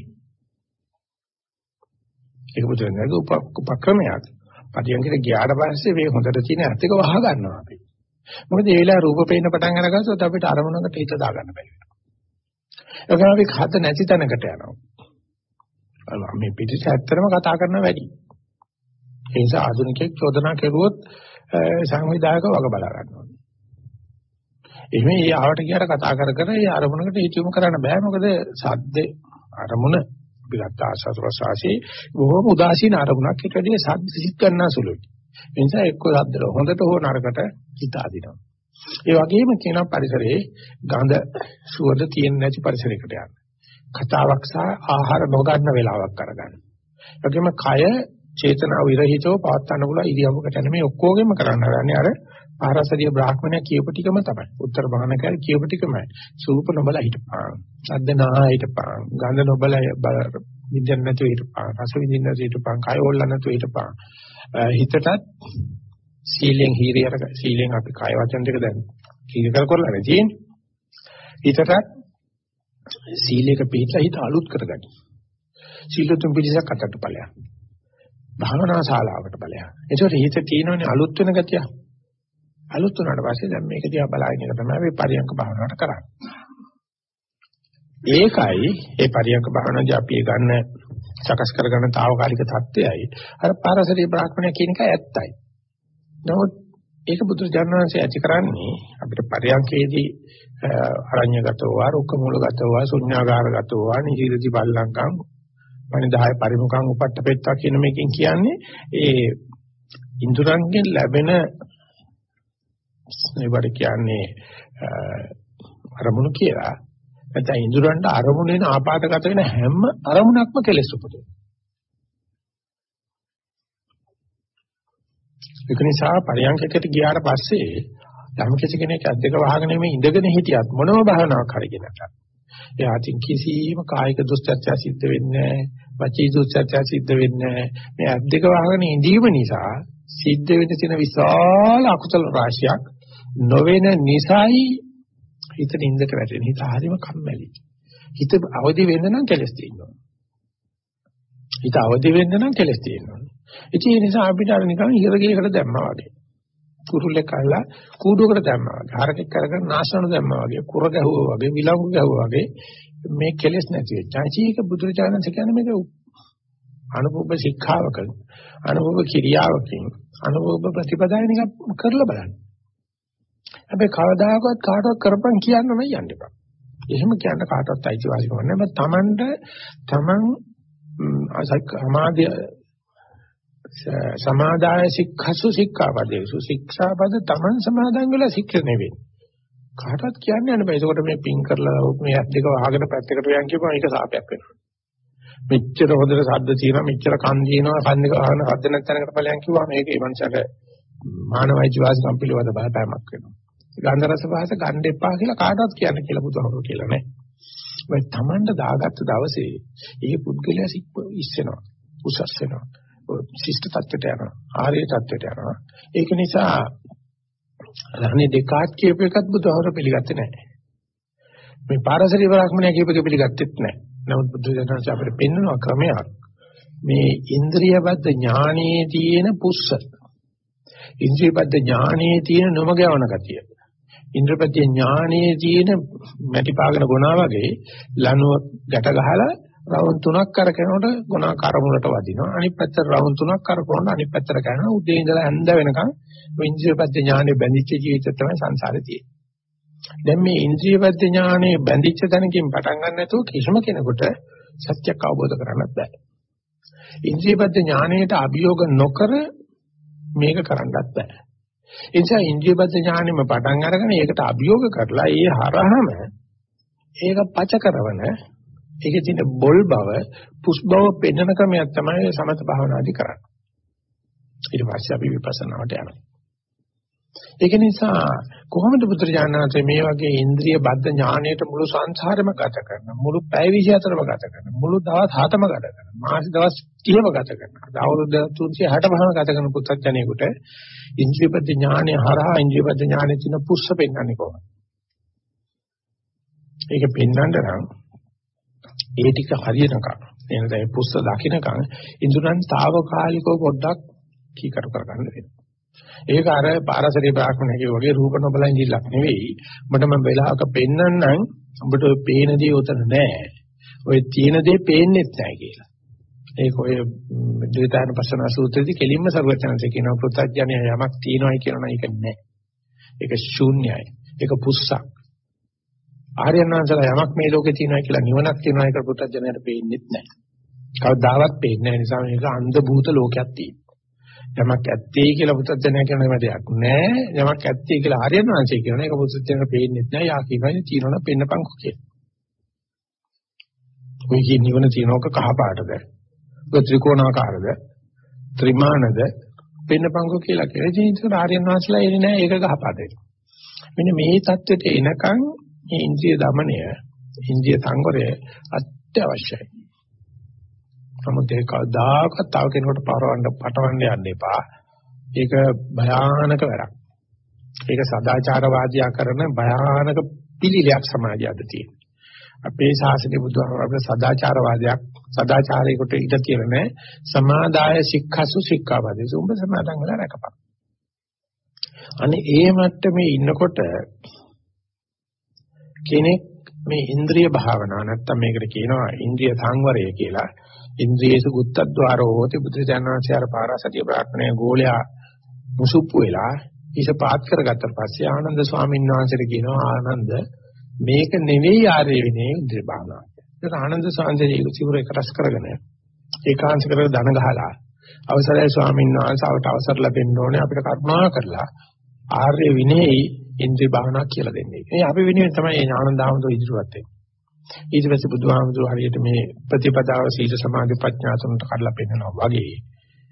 ඒක බුදුරජාණන්ගේ උපක්‍රමයක්. පරියන්කට ගියාට පස්සේ මේ හොඳට තියෙන ඇත්ත එක වහ ගන්නවා අපි. මොකද ඒ වෙලාව රූප පේන්න පටන් අරගත්තොත් අපිට අරමුණකට හිත දාගන්න බැරි වෙනවා. ඒකම අපි හත නැති තැනකට යනවා. මේ පිටිස ඇත්තටම කතා කරන වැඩි. ඒ නිසා ආධුනිකයෙක් චෝදනා කෙරුවොත් සංවිධායක වග බලා ගන්නවා. එහෙම ඒ ආවට ගියාට කතා කර කර ඒ අරමුණකට හිතියුම කරන්න බෑ මොකද සද්ද අරමුණ අපි ගත්ත ආස්වාද ප්‍රසආසී බොහොම උදාසීන අරමුණක් ඊට වැඩිය සද්ද සිත් ගන්නා සුළුයි. ඒ නිසා එක්ක සද්දල හොඳට හෝ නරකට හිත අදිනවා. ඒ වගේම කියන පරිසරයේ ගඳ සුවඳ තියෙන්නේ නැති පරිසරයකට යන්න. කතාවක් සහ ආහාර නොගන්න වෙලාවක් කරගන්න. ඒ වගේම කය චේතනාව විරහිතව පවත්වන්න පුළුවන් ඉරියව්වකට යන මේ ඔක්කොගෙම කරන්න හදන්නේ අර පාරසරිය බ්‍රාහ්මණය කියපු ටිකම තමයි. උත්තර භානකයන් කියපු ටිකමයි. සූප නොබල හිටපාන. සද්ද නාහ හිටපාන. ගඳ නොබල විඳින්න නැතුව හිටපාන. රස විඳින්න නැතුව හිටපාන. කය ඕල්ලන්න නැතුව හිටපාන. හිතටත් සීලෙන් හීරියර සීලෙන් අපි කය වචන දෙක දැන් කීකර කරලා තියෙන්නේ. හිතටත් සීලයක පිටලා හිත අලුත් කරගනි. සීල තුන් පිළිසක් අතට ඵලයක්. භාවනා ශාලාවකට ඵලයක්. ඒකට හිත තියෙනවනේ අලුත් වෙන ගතිය. අලුත් වුණාට පස්සේ දැන් මේක දිහා බලන එක තමයි මේ පරියන්ක භාවනාවට කරන්නේ. ඒකයි ඒ පරියන්ක භාවනාවේදී අපි ගන්න සකස් කරගන්න తాවකාලික தත්වයයි අර පාරසරිය බ්‍රාහ්මණය කියන එක ඇත්තයි. නමුත් ඒක බුදුරජාණන්සේ ඇති කරන්නේ අපිට පරියන්කේදී අරඤ්‍යගතව වා රුක්ක මූලගතව වා ශුන්‍යාගාරගතව වා නිහිරති බල්ලංකම් පණිදාය පරිමුඛං උපට්ඨපෙත්තා කියන මේකෙන් කියන්නේ ඒ ඉන්ද්‍රයන්ගෙන් ලැබෙන ඒවට කියන්නේ අරමුණු කියලා. නැත්නම් ඉන්ද්‍රයන්ට අරමුණ වෙන ආපාතගත වෙන හැම අරමුණක්ම කෙලෙස් උපදින. ඒක නිසා පරියන්කකට ගියාට පස්සේ යම් කිසි කෙනෙක් අද්දක වහගෙන මේ ඉඳගෙන හිටියත් මොනම භාවනාවක් හරියට නැහැ. එයාටින් කිසිම කායික දුස්චර්චා සිද්ධ වෙන්නේ නැහැ. වචී දුස්චර්චා සිද්ධ වෙන්නේ නැහැ. මේ අද්දක වහගෙන ඉඳීම නිසා සිද්ධ වෙන තියෙන විශාල අකුසල රාශියක් නොවන නිසායි හිත නින්දට වැටෙන. හිත හරිම කම්මැලි. හිත අවදි වෙන්න නම් කෙලස් තියෙනවා. හිත අවදි වෙන්න නම් කෙලස් තියෙනවා. ඒ නිසා අපිට අර නිකන් ඉරගේකට දැම්මා වගේ. කුරුල්ලෙක් අල්ලා කූඩුවකට දැම්මා වගේ. හරකෙක් කරගෙන නාශන දැම්මා වගේ. කුර ගැහුවා වගේ, විලංගු ගැහුවා වගේ මේ කෙලස් නැති වෙච්ච. චෛතසික බුදුරජාණන් කියන්නේ මේක අනුභව ශික්ෂාවක අනුභව කිරියාවකින් අනුභව ප්‍රතිපදාවෙන් එක කරලා බලන්න. හැබැයි කවදාකවත් කාටවත් කරපන් කියන්නම යන්න එපා. එහෙම කියන්න කාටවත් අයිතිවාසිකම නැහැ. මම Tamanට Taman සමාධිය සමාදාය සික්ඛසු සික්ඛාපදේසු ශික්ෂාපද Taman සමාදන් වෙලා ශික්ෂණය වෙන්නේ. කාටවත් කියන්න යන්න බෑ. ඒකට මේ පින් කරලා මේ ඇස් දෙක වහගෙන පැත්තකට යන් කියපුවා ඒක සාපයක් වෙනවා. මෙච්චර හොඳට ශබ්ද තියෙනවා මෙච්චර කන් තියෙනවා කන් දෙක අහන ශබ්ද නැත්නම්කට ඵලයන් කිව්වම මේක ඒ මනසට මානවයිච වාසිකම් පිළිවෙත බලපෑමක් වෙනවා. ගන්ධ රස පහස ගන්න එපා කියලා කාටවත් කියන්න කියලා බුදුහාමුදුරු කියලා නෑ. මේ Tamanට දාගත්ත දවසේ ඒ පුද්ගලයා ඉස්සෙනවා උසස් වෙනවා. ශිෂ්ට tattete යනවා. ආර්ය tattete යනවා. ඒක නිසා අනේ දෙකාත් කියපු එකත් බුදුහාමුදුරු පිළිගත්තේ නෑ. මේ පාරසරික බ්‍රාහ්මණය කියපු එක පිළිගත්තෙත් නෑ. නමුත් බුදු දහමස අපිට පෙන්වන ක්‍රමයක් මේ ඉන්ද්‍රියබද්ධ ඥානයේ තියෙන පුස්ස ඉන්ද්‍රියබද්ධ ඥානයේ තියෙන නොමගවන ගතිය ඉන්ද්‍රපති ඥානයේ තියෙන මැටි පාගන ගුණා වගේ ලනුව ගැට ගහලා රවුම් තුනක් කරකනකොට ගුණා කරමුලට වදිනවා. අනිත් පැත්තට රවුම් තුනක් කරකවන අනිත් පැත්තට කරනවා උදේ ඉඳලා හැන්ද වෙනකන් ඉන්ද්‍රියපති ඥානෙ බැඳිච්ච ජීවිතය තමයි සංසාරේ තියෙන්නේ. දැන් මේ ඉන්ද්‍රියපති ඥානෙ බැඳිච්ච තැනකින් පටන් ගන්න නැතුව කිසිම කෙනෙකුට සත්‍යයක් අවබෝධ කරගන්නත් බෑ. ඉන්ද්‍රියපති ඥානයට අභියෝග නොකර මේක කරන්නත් බෑ. ඒ නිසා ඉන්ද්‍රියබද්ධ ඥානෙම පටන් අරගෙන ඒකට අභියෝග කරලා ඒ හරහම ඒක පච කරවන ඒකේ තියෙන බොල් බව පුස් බව පෙන්වන ක්‍රමයක් තමයි සමත භාවනාදි කරන්නේ. ඊට පස්සේ අපි විපස්සනාවට යනවා. ඒක නිසා කොහොමද පුත්‍රජානනාථේ මේ වගේ ඉන්ද්‍රිය බද්ධ ඥාණයට මුළු සංසාරෙම ගත කරන මුළු පැය 24ම ගත කරන මුළු දවස් 7ම ගත කරන මාස දවස් 30ම ගත කරන අවුරුදු 365ම ගත කරන පුත්‍රජනෙකුට ඉන්ද්‍රිය බද්ධ ඥාණය හරහා ඉන්ද්‍රිය බද්ධ ඥාණයේ තියෙන පුස්ස පෙන්වන්නේ කොහොමද? ඒක පෙන්වන්න නම් ඒ ටික හරියනකම් එහෙනම් ඒ පුස්ස දකින්නකන් ඉඳුරන් తాවකාලිකව පොඩ්ඩක් කීකරු කරගන්න වෙනවා. ඒක අර පාරසරි බ්‍රාහ්මණයෙක් වගේ රූප නොබලා ඉඳිලක් නෙවෙයි. ඔබට මම වෙලාවක පෙන්නන්නම් ඔබට ඔය පේන දේ උතන නෑ. ඔය තියෙන දේ පේන්නෙත් නෑ කියලා. ඒක ඔය ද්විතාන පස්සන සූත්‍රයේදී කෙලින්ම සර්වචනසේ කියනවා පෘථග්ජනය යමක් තියෙනවායි කියනවා ඒක නෑ. ඒක ශූන්‍යයි. ඒක පුස්සක්. ආර්යනාන්සලා යමක් මේ ලෝකේ තියෙනවා කියලා නිවනක් තියෙනවා කියලා පෘථග්ජනයට පේන්නෙත් නෑ. කවදාවත් පේන්නේ නැහැ නිසා මේක අන්ධ භූත ලෝකයක් තියෙනවා. යමක් ඇත්තේ කියලා පුතත්ජනය කියන මැදයක් නෑ. යමක් ඇත්තේ කියලා ආර්යයන් වහන්සේ කියන එක පුතත්ජනය පේන්නේ නැහැ. යා කියවනේ තියනවනම් පෙන්නපන්කො කියලා. ඔය කියන නිවන තියනක කහ පාටද? ඔය ත්‍රිකෝණාකාරද? ත්‍රිමානද? පෙන්නපන්කො කියලා කියලා. ඒ නිසා ආර්යයන් වහන්සේලා එන්නේ නැහැ ඒක ගහ පාටට. මෙන්න මේ தත්වෙට එනකන් මේ ඉන්ද්‍රිය দমনය, ඉන්ද්‍රිය සංවරය අත්‍යවශ්‍යයි. නමුත් ඒක කවදාකවත් තව කෙනෙකුට පරවන්න පටවන්න යන්න එපා. ඒක භයානක වැඩක්. ඒක සදාචාරවාදියා කරන භයානක පිළිලයක් සමාජය අද තියෙන. අපේ ශාසනයේ බුදුහාමර අපේ සදාචාරවාදයක් සදාචාරයකට ඉඩ තියෙන නෑ. සමාදාය සික්ඛසු සික්ඛාපදේ. උඹ සමාදන් වෙලා රැකපන්. අනේ ඒ මට්ටමේ ඉන්නකොට කෙනෙක් මේ ඉන්ද්‍රිය භාවනාව නැත්තම් මේකට කියනවා ඉන්ද්‍රිය සංවරය කියලා. ඉන්ද්‍රියේසු ගුත්තද්වාරෝ හෝති බුදුජානනාංශය අර පාරාසතිය ප්‍රාර්ථනා ගෝලයා මුසුප්පු වෙලා ඉස පාත් කරගත්තට පස්සේ ආනන්ද ස්වාමීන් වහන්සේට කියනවා ආනන්ද මේක නෙවෙයි ආර්ය විනය ඉන්ද්‍රිය භාවනාව. ඒක ආනන්ද සාන්දේ සිවුර එක රස කරගෙන ඒකාංශ කරලා ධන ගහලා අවසරයි ස්වාමීන් වහන්සේවට අවසර ලැබෙන්න ඕනේ අපිට කරුණා කරලා ආර්ය විනයයි ඉන්ද්‍රිය භාවනා කියලා දෙන්නේ. ඒ අපි වෙනුවෙන් තමයි ආනන්ද ආමතු ඉදිරියට වෙන්නේ. ඊට පස්සේ බුදුහාමුදුරුවෝ හරියට මේ ප්‍රතිපදාව සීල සමාධි ප්‍රඥා තුනට කඩලා පෙන්නනවා වගේ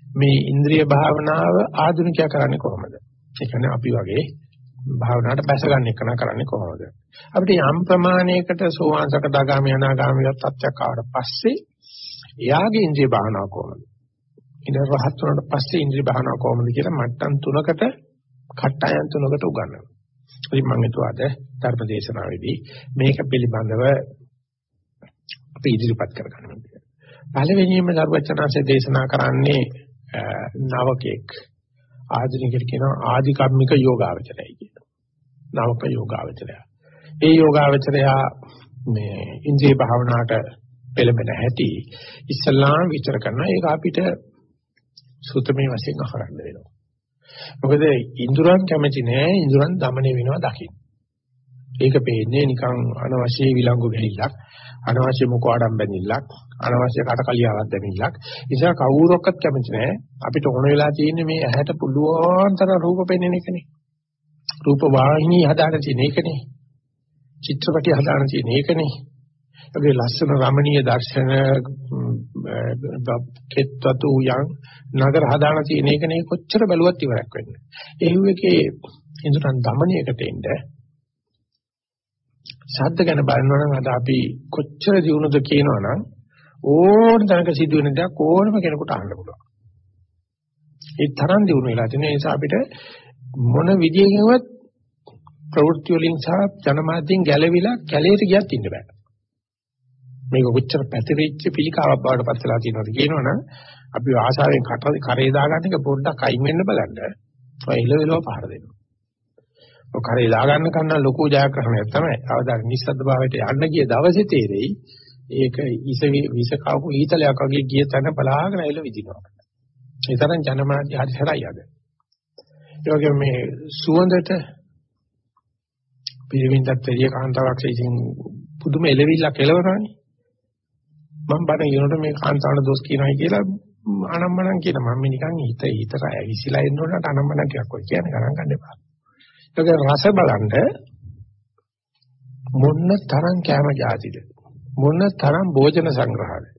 මේ ඉන්ද්‍රිය භාවනාව ආධුනිකයා කරන්නේ කොහොමද? ඒ කියන්නේ අපි වගේ භාවනාවට බැස ගන්න එක කරන්නේ කොහොමද? අපිට යම් ප්‍රමාණයකට සෝවාන් සකදාගාමී අනාගාමී තත්ත්වයක් ආවට පස්සේ එයාගේ ඉන්ද්‍රිය භාවනාව කොහොමද? ඊට රහත් වුණාට පස්සේ ඉන්ද්‍රිය භාවනාව කොහොමද කියලා මට්ටම් තුනකට කට්ටයන් තුනකට උගන්වනවා. ඉතින් මම හිතුවාද ධර්ම දේශනාවේදී මේක පිළිබඳව අපි ඉදිරිපත් කරගන්න ඕනේ. පළවෙනියෙන්ම දරුවචනාංශයේ දේශනා කරන්නේ නවකෙක් ආධුනිකයෙක් කියනවා ආධිකම්මික යෝගාවචරයයි කියනවා. නවක යෝගාවචරය. ඒ යෝගාවචරය මේ ඉන්ද්‍රිය භාවනාවට පෙළඹෙන හැටි ඉස්ලාම් විතර කරනවා ඒක අපිට සුතමේ වශයෙන් අහරන්න වෙනවා. මොකද ඉඳුරන් කැමති නෑ ඉඳුරන් দমনය වෙනවා දකින්න. ඒක පේන්නේ නිකන් අනවශ්‍ය විලංගු ගහිල්ලක්. අනවශ්‍ය මුඛ ආඩම් බැඳිල්ලක්, අනවශ්‍ය කටකලියාවක් දැමීලක්. නිසා කවුරක්වත් කැමති නැහැ. අපිට ඕන වෙලා තියෙන්නේ මේ ඇහැට පුළුවන් තරම් රූප පෙන්වන එකනේ. රූප වාහිනී හදාන තියෙන එකනේ. චිත්‍රපටි හදාන තියෙන එකනේ. අපේ ලස්සන රමණීය දර්ශන කෙත්වතු යම් නගර හදාන තියෙන එකනේ කොච්චර බැලුවත් ඉවරක් වෙන්නේ. ඒ වගේ ඉදරන් দমনයකට එන්නේ ශබ්ද ගැන බලනවා නම් අද අපි කොච්චර දිනුනද කියනවනම් ඕන තැනක සිදුවෙන දේ ඕනම කෙනෙකුට අහන්න පුළුවන්. ඒ තරම් දිනු වෙලා තියෙන නිසා අපිට මොන විදියකින්වත් ප්‍රවෘත්ති වලින් සහ ජනමාධ්‍යෙන් ගැලවිලා කැලේට ගියත් ඉන්න බෑ. මේක කොච්චර පැතිරිච්ච පිළිකාවක් බවට පත් වෙලා තියෙනවද කියනවනම් අපි ආශාවෙන් කට කරේ දාගන්න එක පොඩ්ඩක් අයින් වෙන්න බලන්න. ඔය ඉලවෙලව පහර දෙනවා. ඔය කරේ ලා ගන්න කන්න ලොකු ජයග්‍රහණයක් තමයි. අවදාන නිස්සද්ද භාවයට යන්න ගිය දවසේ තේරෙයි ඒක ඉස විස කවපු ඊතලයක් වගේ ගිය තැන බලාගෙන ඇවිල්ලා විදිනවා. ඒ තරම් ජනමාධ්‍ය හරි හරයි අද. ඒ වගේම මේ සුවඳට පිළිවින්දත් දෙවිය කාන්තාවක් ඉතින් පුදුම එලවිල්ලක් එලවනවානේ. මම බණ කියනකොට මේ කාන්තාවන දොස් කියනයි කියලා අනම්මනම් කියන මම නිකන් හිත හිතට ඇවිසිලා එන්න උනට අනම්මනම් ටිකක් ඔය කියන්නේ ගණන් ගන්න එපා. ඒක රස බලන්න මොන්න තරම් කැම જાතිද මොන්න තරම් භෝජන සංග්‍රහද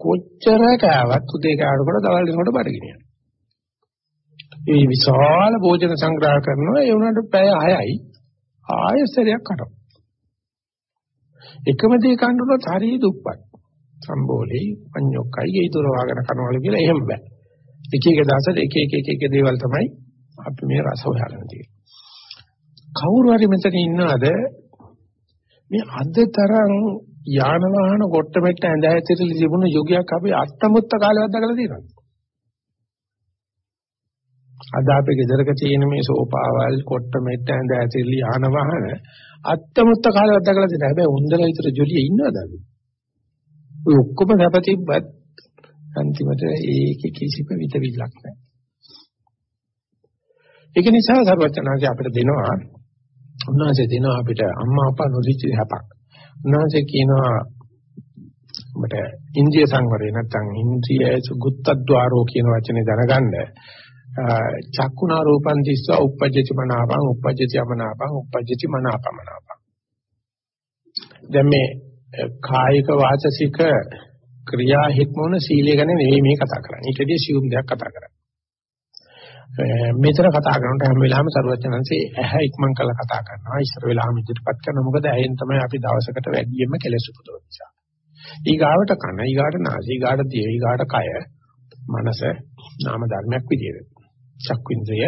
කොච්චර කෑවත් උදේ කාඩකොට දවල් දෙනකොට බඩගිනියන. මේ විශාල භෝජන සංග්‍රහ කරනවා ඒ උනට පැය 6යි ආයසරයක් කනවා. එකම දේ කන්නොත් හරිය දුප්පත්. සම්බෝලේ පඤ්ඤොක්කයි ගේ දොර වහගෙන කනවල කියලා එහෙම බෑ. එක එක දවසට එක එක එක එක දේවල් තමයි අපි මේ රස හොයාගෙන තියෙන්නේ. කවුරු හරි මෙතන ඉන්නවද මේ අද තරම් යාන වාහන කොට්ටමෙට්ට ඇඳ ඇතිරි තිබුණු යුගයක් අපි අත්තමුත්ත කාලෙවත් දැකලා තියෙනවා. අද අපේ ගෙදරක තියෙන මේ සෝපාවල් කොට්ටමෙට්ට ඇඳ ඇතිරි යාන වාහන අත්තමුත්ත කාලෙවත් දැකලා තියෙනවා. හැබැයි උන්දලා විතර ජොලිය ඉන්නවද අපි? ඔය ඔක්කොම නැපතිබ්බත් අන්තිමට ඒකේ කිසිම විතවිල්ලක් නැහැ. ඒක නිසා සර්වචනාංශය අපිට දෙනවා උන්වහන්සේ දෙනවා අපිට අම්මා අප්පා නොදිච්ච හැපක්. උන්වහන්සේ කියනවා මට ඉන්ද්‍රිය සංවරය නැත්නම් ඉන්ද්‍රිය සුගතද්්වාරෝ කියන වචනේ දැනගන්න චක්කුණා රූපං දිස්වා uppajjati මනාපං uppajjati අමනාපං uppajjati මනාපමනාපං දැන් මේ කායික වාචසික ක්‍රියා හික්මන සීලය ගැන නෙවෙයි මේ කතා කරන්නේ. ඊටදී සියුම් දෙයක් කතා කරන්නේ. මෙතන කතා කරනකොට හැම වෙලාවෙම සරුවචනන්සේ ඇහැ ඉක්මන් කරලා කතා කරනවා. ඉස්සර වෙලාවෙම ඉදිරිපත් කරනවා. මොකද ඇහෙන් තමයි අපි දවසකට වැඩියෙන්ම කෙලෙස් උපදවන නිසා. ඊගාවට කන, ඊගාට නාසය, ඊගාට දිව, ඊගාට කය, මනස නාම ධර්මයක් විදියට. චක්වින්ද්‍රය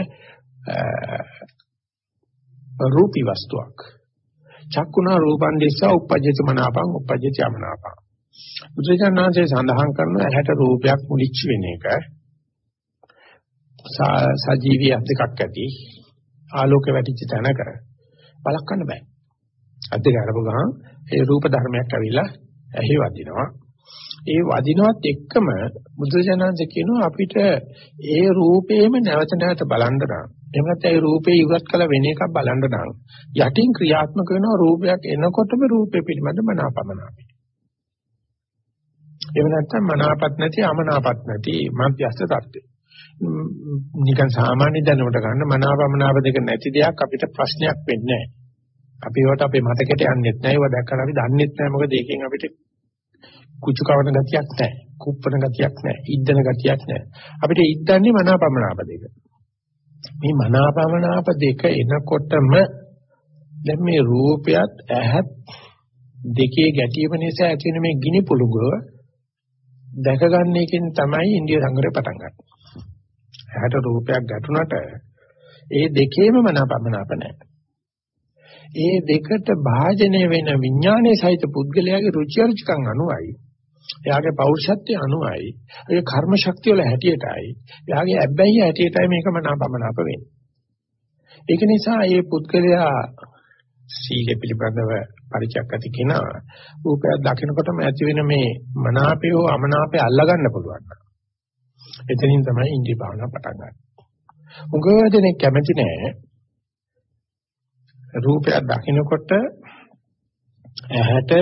රූපී වස්තුවක්. චක්කුණා රූපං දිස්සා uppajjati මනාපං uppajjati අමනාපං. බුදුචානන්සේ සඳහන් කරන ඇහැට රූපයක් මුලිච්ච වෙන එක සජීවී අත් දෙකක් ඇති ආලෝක වැටිච්ච තැනක බලක්වන්න බෑ. අත් දෙක අරපු ගමන් ඒ රූප ධර්මයක් ඇවිල්ලා ඇහි වදිනවා. ඒ වදිනවත් එක්කම බුදුජානන්ද කියනවා අපිට ඒ රූපේම නැවත නැවත බලන්න නම් එහෙම නැත්නම් ඒ රූපේ ඉවත් කළ වෙන එකක් බලන්න නම් යටින් ක්‍රියාත්මක වෙන රූපයක් එනකොටම රූපේ පිළිබඳ මනාපමනාපයි. එහෙම නැත්නම් මනාපත් නැති අමනාපත් නැති මධ්‍යස්ථ තත්ත්වය. නිකන් සාමාන්‍ය දැනුමට ගන්න මනාපමනාප දෙක නැති දෙයක් අපිට ප්‍රශ්නයක් වෙන්නේ නැහැ. අපි ඒවට අපේ මතකෙට යන්නෙත් නැහැ. ඒවා දැක්කම අපි දන්නෙත් නැහැ. මොකද ඒකෙන් අපිට කුචු කවන ගතියක් නැහැ. කුප්පන ගතියක් නැහැ. ඉද්දන ගතියක් නැහැ. අපිට ඉද්දන්නේ මනාපමනාප දෙක. මේ මනාපමනාප දෙක එනකොටම දැන් මේ රූපයත් ඇහත් දෙකේ ගැටීම නිසා ඇති වෙන මේ ගිනි පුළඟ දැක ගන්න එකෙන් තමයි ඉන්දිය සංගරේ පටන් ගන්නේ. ඇහැට රූපයක් ගැටුණට ඒ දෙකේම මනාපමනාප නැහැ. ඒ දෙකට භාජනය වෙන විඥානයේ සහිත පුද්ගලයාගේ රුචි අරුචිකම් අනුවයි. එයාගේ පෞරුෂත්වයේ අනුවයි. ඒ කර්ම ශක්තිය වල හැටියටයි. එයාගේ ඇබ්බැහි හැටියටයි මේක මනාපමනාප වෙන්නේ. ඒක නිසා මේ පුද්ගලයා සීල පිළිබඳව පරිචයක් ඇති කෙනා රූපයක් දකිනකොටම ඇති වෙන මේ මනාපය හෝ අමනාපය අල්ලගන්න පුළුවන්. එතනින් තමයි ඉන්ද්‍රිය භාවනා පටන් ගන්න. උගදෙනෙක් කැමති නෑ රූපයක් දකිනකොට ඇහැට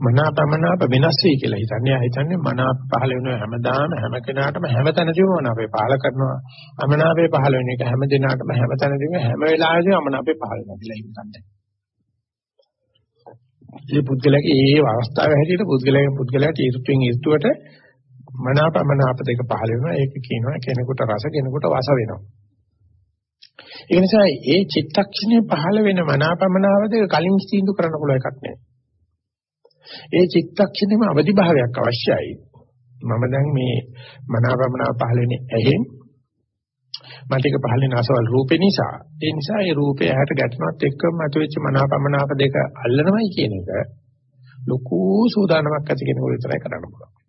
මනාපමනාප වෙනස් වෙයි කියලා හිතන්නේ. ආ හිතන්නේ මනාප පහළ වෙනවා හැමදාම හැම කෙනාටම හැම තැනදීම මනාපේ පහළ කරනවා. අමනාපේ පහළ වෙන එක හැම දිනාටම හැම තැනදීම හැම වෙලාවෙදීම අමනාපේ පහළ වෙනවා කියලා හිතන්නේ. මේ පුද්ගලයාගේ ඒ අවස්ථාවේ හැටියට පුද්ගලයාගේ පුද්ගලයාට ඊර්තුවෙන් ඊර්තුවට මනාපමනාප දෙක පහළ වෙනවා. ඒක කියනවා කෙනෙකුට රස කෙනෙකුට වාස වෙනවා. ඒ නිසා ඒ චිත්තක්ෂණය පහළ වෙන මනාපමනාප දෙක කලින් සිඳු කරන්න පුළුවන් එකක් නෑ. ඒ චිත්තක්ෂණයම අවදි භාවයක් අවශ්‍යයි. මම දැන් මේ මනාපමනාප පහළ වෙන්නේ ඇහෙන් මට ඒක පහළ වෙන අසවල් රූපේ නිසා ඒ නිසා ඒ රූපය ඇහැට ගැටෙනවත් එක්කම මතුවෙච්ච මනාපමනාප දෙක අල්ලනවයි කියන එක ලොකු සූදානමක් ඇති කෙනෙකුට විතරයි කරන්න පුළුවන්.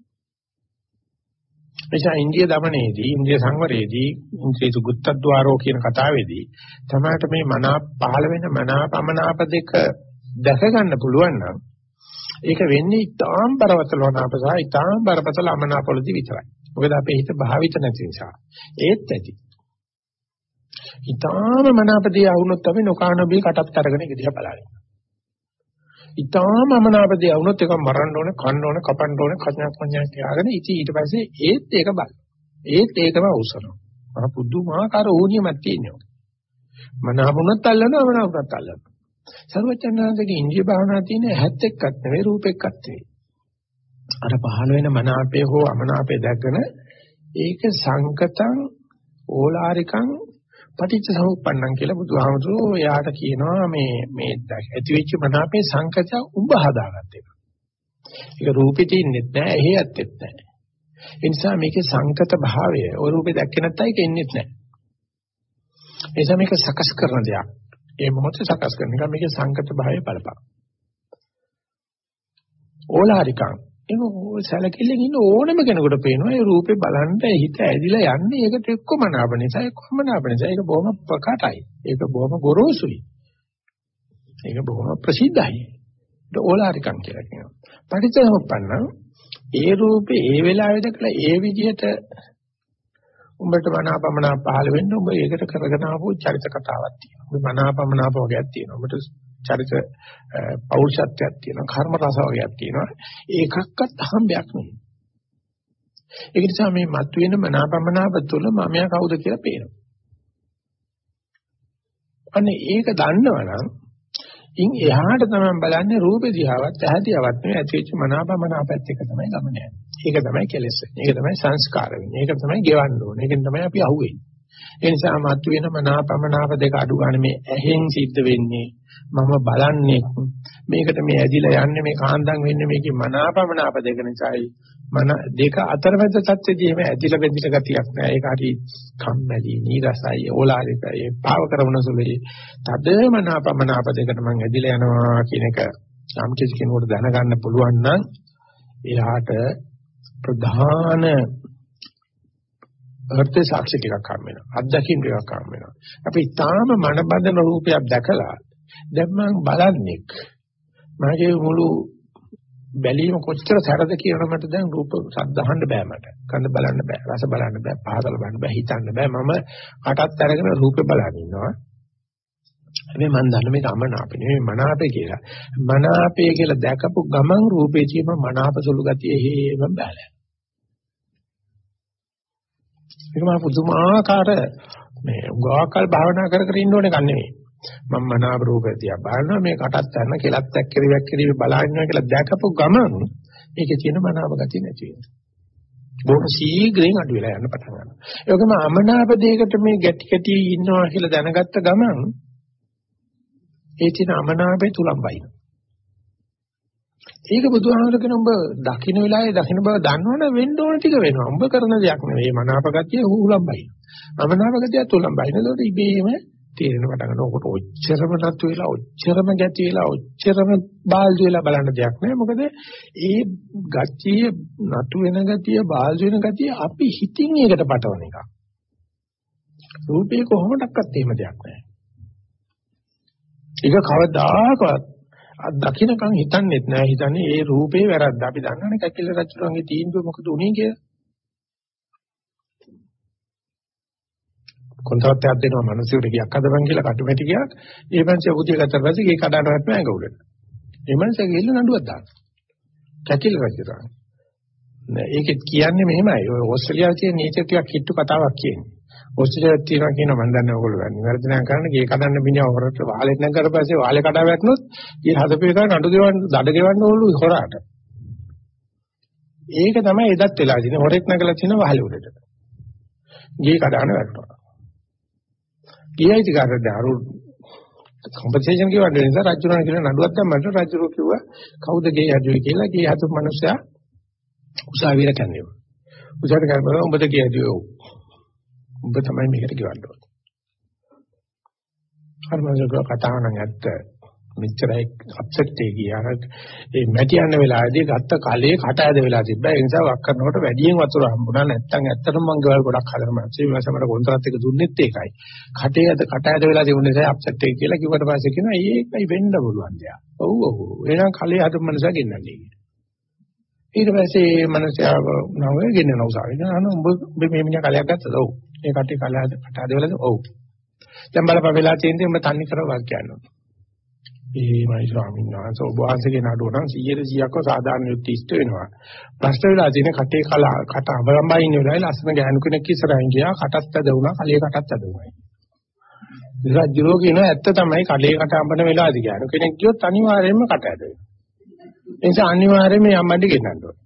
නිසා ඉන්දිය দমনයේදී ඉන්දිය සංවරයේදී ඉන්ද්‍රිය සුගතද්වාරෝ කියන කතාවේදී තමයි මේ මනා පහළ වෙන මනාපමනාප දෙක දැක ගන්න පුළුවන් නම් ඒක වෙන්නේ ඊටාම් බරපතල මනාප සහ ඊටාම් බරපතල අමනාපවලදී විතරයි. මොකද අපේ හිත භාවිත නැති නිසා. ඒත් ඇති. ඊටාම මනාපදී ආවුනොත් අපි නොකානෝබී කටත් අරගෙන ඉදිරිය බලන්නේ. ඊටාම අමනාපදී ආවුනොත් ඒක මරන්න ඕනේ, කන්න ඕනේ, කපන්න ඕනේ, කඥාක් පඤ්ඤාක් තියාගෙන ඉතින් ඊට පස්සේ ඒත් ඒක බල. ඒත් ඒකම උසනවා. මහ පුදුමාකාර ඕනියමක් තියෙනවා. මනාපුණත් අල්ලනවා, අමනාපුණත් අල්ලනවා. සර්වචන්නාන්දගේ ඉන්ද්‍රිය භාවනා තියෙන ඇහත් එක්කත් නෙවෙයි රූප එක්කත් නෙවෙයි. අර පහළ වෙන මනාපේ හෝ අමනාපේ දැකගෙන ඒක සංකතං ඕලාරිකං පටිච්ච සමුප්පන්නං කියලා බුදුහාමුදුරුවෝ එයාට කියනවා මේ මේ ඇති වෙච්ච මනාපේ සංකත උඹ හදාගත්ත එක. ඒක රූපෙ තින්නෙත් නෑ, එහෙ ඇත්තෙත් නෑ. ඒ නිසා මේකේ සංකත භාවය ඔය රූපේ දැක්කේ නැත්නම් ඒක එන්නේත් නෑ. ඒ නිසා මේක සකස් කරන දෙයක්. ඒ මොහොතේ සකස් කරන එක මේකේ සංකත භාවය බලපං. ඕලාරිකම්. ඒක සැලකිල්ලෙන් ඉන්න ඕනම කෙනෙකුට පේනවා ඒ රූපේ බලන්න හිත ඇදිලා යන්නේ ඒකට එක්කම නාප නිසා එක්කම නාප නිසා ඒක බොහොම ප්‍රකටයි. ඒක බොහොම ගොරෝසුයි. ඒක බොහොම ප්‍රසිද්ධයි. ඒක ඕලාරිකම් කියලා කියනවා. පටිච්චසමුප්පන්න ඒ රූපේ ඒ වෙලාවේ දැකලා ඒ විදිහට උඹට මනාපමනා පහළ වෙන්න උඹ ඒකට කරගෙන ආපු චරිත කතාවක් තියෙනවා. උඹ මනාපමනාප වගේක් තියෙනවා. උඹට චරිත පෞරුෂත්වයක් තියෙනවා. කර්ම රස වගේක් තියෙනවා. ඒකක්වත් හම්බයක් නෙවෙයි. ඒක නිසා මේ මතුවෙන මනාපමනාප තුළ මමයා කවුද කියලා පේනවා. අනේ ඒක දන්නවනම් ඉන් එහාට තමයි බලන්නේ රූපේ දිහාවත් ඇහැදියාවත් නෙවෙයි ඇතිවෙච්ච මනාපමනාපත් එක තමයි ගමන යන්නේ. ඒක තමයි කෙලෙස් වෙන්නේ. ඒක තමයි සංස්කාර වෙන්නේ. ඒක තමයි ගෙවන්න ඕනේ. ඒකෙන් තමයි අපි අහුවෙන්නේ. ඒ නිසා මත් වෙන මනාපමනාප දෙක අඩු ගන්න මේ ඇහෙන් සිද්ධ වෙන්නේ මම බලන්නේ. මේකට මේ ඇදිලා යන්නේ මේ කාන්දම් වෙන්නේ මේකේ මනාපමනාප දෙක නිසායි. මන දෙක අතරමැද තත්ත්වයේදී එහෙම ඇදිලා බෙදිලා ගතියක් නෑ ඒක හරි කම්මැලි නීරසයි ඕලාරිකයි පාව කරන සුළුයි. තද මනාපමනාප දෙකට මං ඇදිලා යනවා කියන එක යම් කිසි කෙනෙකුට දැනගන්න පුළුවන් නම් එයාට ප්‍රධාන අර්ථ සාක්ෂි ටිකක් හම් වෙනවා. අත්දැකීම් ටිකක් හම් වෙනවා. අපි ඊටාම මනබඳන රූපයක් දැකලා දැන් මම බලන්නේ මගේ මුළු බැලීම කොච්චර සැරද කියනවා මට දැන් රූප ශබ්ද අහන්න බෑ මට. කඳ බලන්න බෑ, රස බලන්න බෑ, පහස බලන්න බෑ, හිතන්න බෑ. මම කටත් අරගෙන රූපේ බලන් ඉන්නවා. හැබැයි මම දන්න මේක අමනාපේ නෙමෙයි මනාපේ කියලා. මනාපේ කියලා දැකපු ගමන් රූපේ තියෙන මනාප සුළු ගතිය හේම බැලෑ. ඒක මම පුදුමාකාර මේ උගාකල් භාවනා කර කර ඉන්න ඕනේ කන්නේ නෙමෙයි. මම මනාප රූපය තියා බලනවා මේ කටත් ගන්න කෙලත් එක්කරියක් කිරිවි බලනවා කියලා දැකපු ගමන් ඒකේ තියෙන මනාප ගතිය නැති වෙනවා. බොහොම ශීඝ්‍රයෙන් අඩු වෙලා යන්න පටන් ගන්නවා. ඒකම අමනාප දෙයකට මේ ගැටි ගැටි ඉන්නවා කියලා දැනගත්ත ගමන් ඒ තියෙන අමනාපේ තුලම්බයින. ඒක බුදුහාමර කියන උඹ දකින්න වෙලාවේ දකින්න බව දන්නවනේ වෙන්න ඕන ටික වෙනවා. උඹ කරන දෙයක් නෙවෙයි. මනාප ගතිය උලම්බයින. අමනාප ගතිය තුලම්බයින. ඒකට ඉබේම තේරෙන පටන් ගන්න. ඔකට ඔච්චරම නතු වෙලා ඔච්චරම ගැති වෙලා ඔච්චරම බාල්දු වෙලා බලන්න දෙයක් නෑ. මොකද ඒ ගතිය නතු වෙන ගතිය බාල්දු වෙන ගතිය අපි හිතින් ඒකට පටවන එක. රූපේ කොහොමඩක්වත් එහෙම දෙයක් නෑ. ඒක කවදාකවත් දකින්නකම් හිතන්නේත් නෑ හිතන්නේ ඒ රූපේ වැරද්ද. අපි දන්නවනේ කැකිල රජුගේ තීන්දුව මොකද උනේ කියලා. කොන්ත්‍රාත්යක් දෙනවා මිනිස්සුන්ට ගියක් හදපන් කියලා කටුමැටි ගියක්. ඒ මනුස්සයා උදිය ගත්තා පස්සේ ගේ කඩාට වැටෙනවා ඇඟ උඩට. ඒ මනුස්සයා ගිහින් නඩුවක් දානවා. කැකිල රජුට. නෑ ඒකෙත් කියන්නේ මෙහෙමයි. ඔය ඕස්ට්‍රේලියාවේ තියෙන නීති ටිකක් හිටු කතාවක් කියන්නේ. ඔස්ට්‍රේලියාවේ තියෙනවා කියන මම දන්නේ ඕගොල්ලෝ ගන්න. වැරදි නම් කරන්න ගේ කඩන්න මිනිහා හොරට වාලෙත් නම් කරපස්සේ වාලේ කඩා වැටුනොත් ගේ හදපු එක නඩු ගෙවන්න දඩ ගෙවන්න ඕලු හොරාට. ඒක තමයි එදත් වෙලා තියෙන්නේ. හොරෙක් නැගලා තියෙන වහලේ උඩට. ගේ කඩාන වැටුණා. ගියයිති කාටද අරු කම්පෙන්සේෂන් කියවන්න නිසා රජුණන් කියලා නඩුවක් දැම්මට රජුරෝ කිව්වා කවුද ගේ හදුවේ කියලා ගේ හදපු මිනිස්සයා උසාවියට කන්නේ. උසාවියට කරනවා උඹද ගේ හදුවේ උඹ තමයි මේකට ගෙවන්න ඕනේ. හර්මජක කතාව නම් ඇත්ත. මෙච්චරයි අප්සෙට් එකේ ගියාර ඒ මැටි යන වෙලාවේදී ගත්ත කලයේ කට ඇද වෙලා තිබ්බා. ඒ නිසා වක් කරනකොට වැඩියෙන් වතුර හම්බුණා. නැත්තම් ඇත්තටම මං ගෙවල් ගොඩක් හදලා මැච්චේ මේ සමහර කොන්ත්‍රාත් එක දුන්නෙත් ඒකයි. කටේ ඇද කට ඇද වෙලා තිබුණ නිසා අප්සෙට් එක කියලා කිව්වට පස්සේ කියනවා ඒකයි වෙන්න පුළුවන් දෙයක්. ඔව් ඔව්. එහෙනම් කලයේ හදපු මනසා ගෙන්නන්නේ කියලා. ඊට පස්සේ මනසයා නම ගෙන්නන උසාවිය. අනේ උඹ මේ මිනිහා කලයක් ගත්තද? ඔව්. ඒ කටේ කලහද කට ඇද වෙලාද? ඔව්. දැන් බලපන් වෙලා තියෙන්නේ උඹ තන්නේ කරව වක් කියනවා. එහෙමයි ස්වාමීන් වහන්සේ ඔබ වහන්සේගේ නඩුව නම් 100%ක්ව සාධාරණ යුක්ති ඉෂ්ට වෙනවා. ප්‍රශ්න වෙලා තියෙන කටේ කලා කට අබලම්බයි ඉන්න වෙලාවේ ලස්සන ගෑනු කෙනෙක් ඉස්සරහින් ගියා කටත් ඇද වුණා කලේ කටත් ඇද වුණා. රජුරෝ කියන ඇත්ත තමයි කලේ කට අඹන වෙලාවදී ගෑනු කෙනෙක් ගියොත් අනිවාර්යයෙන්ම කට ඇද වෙනවා. ඒ නිසා අනිවාර්යයෙන්ම යම්මඩි ගෙන්නන්න ඕනේ.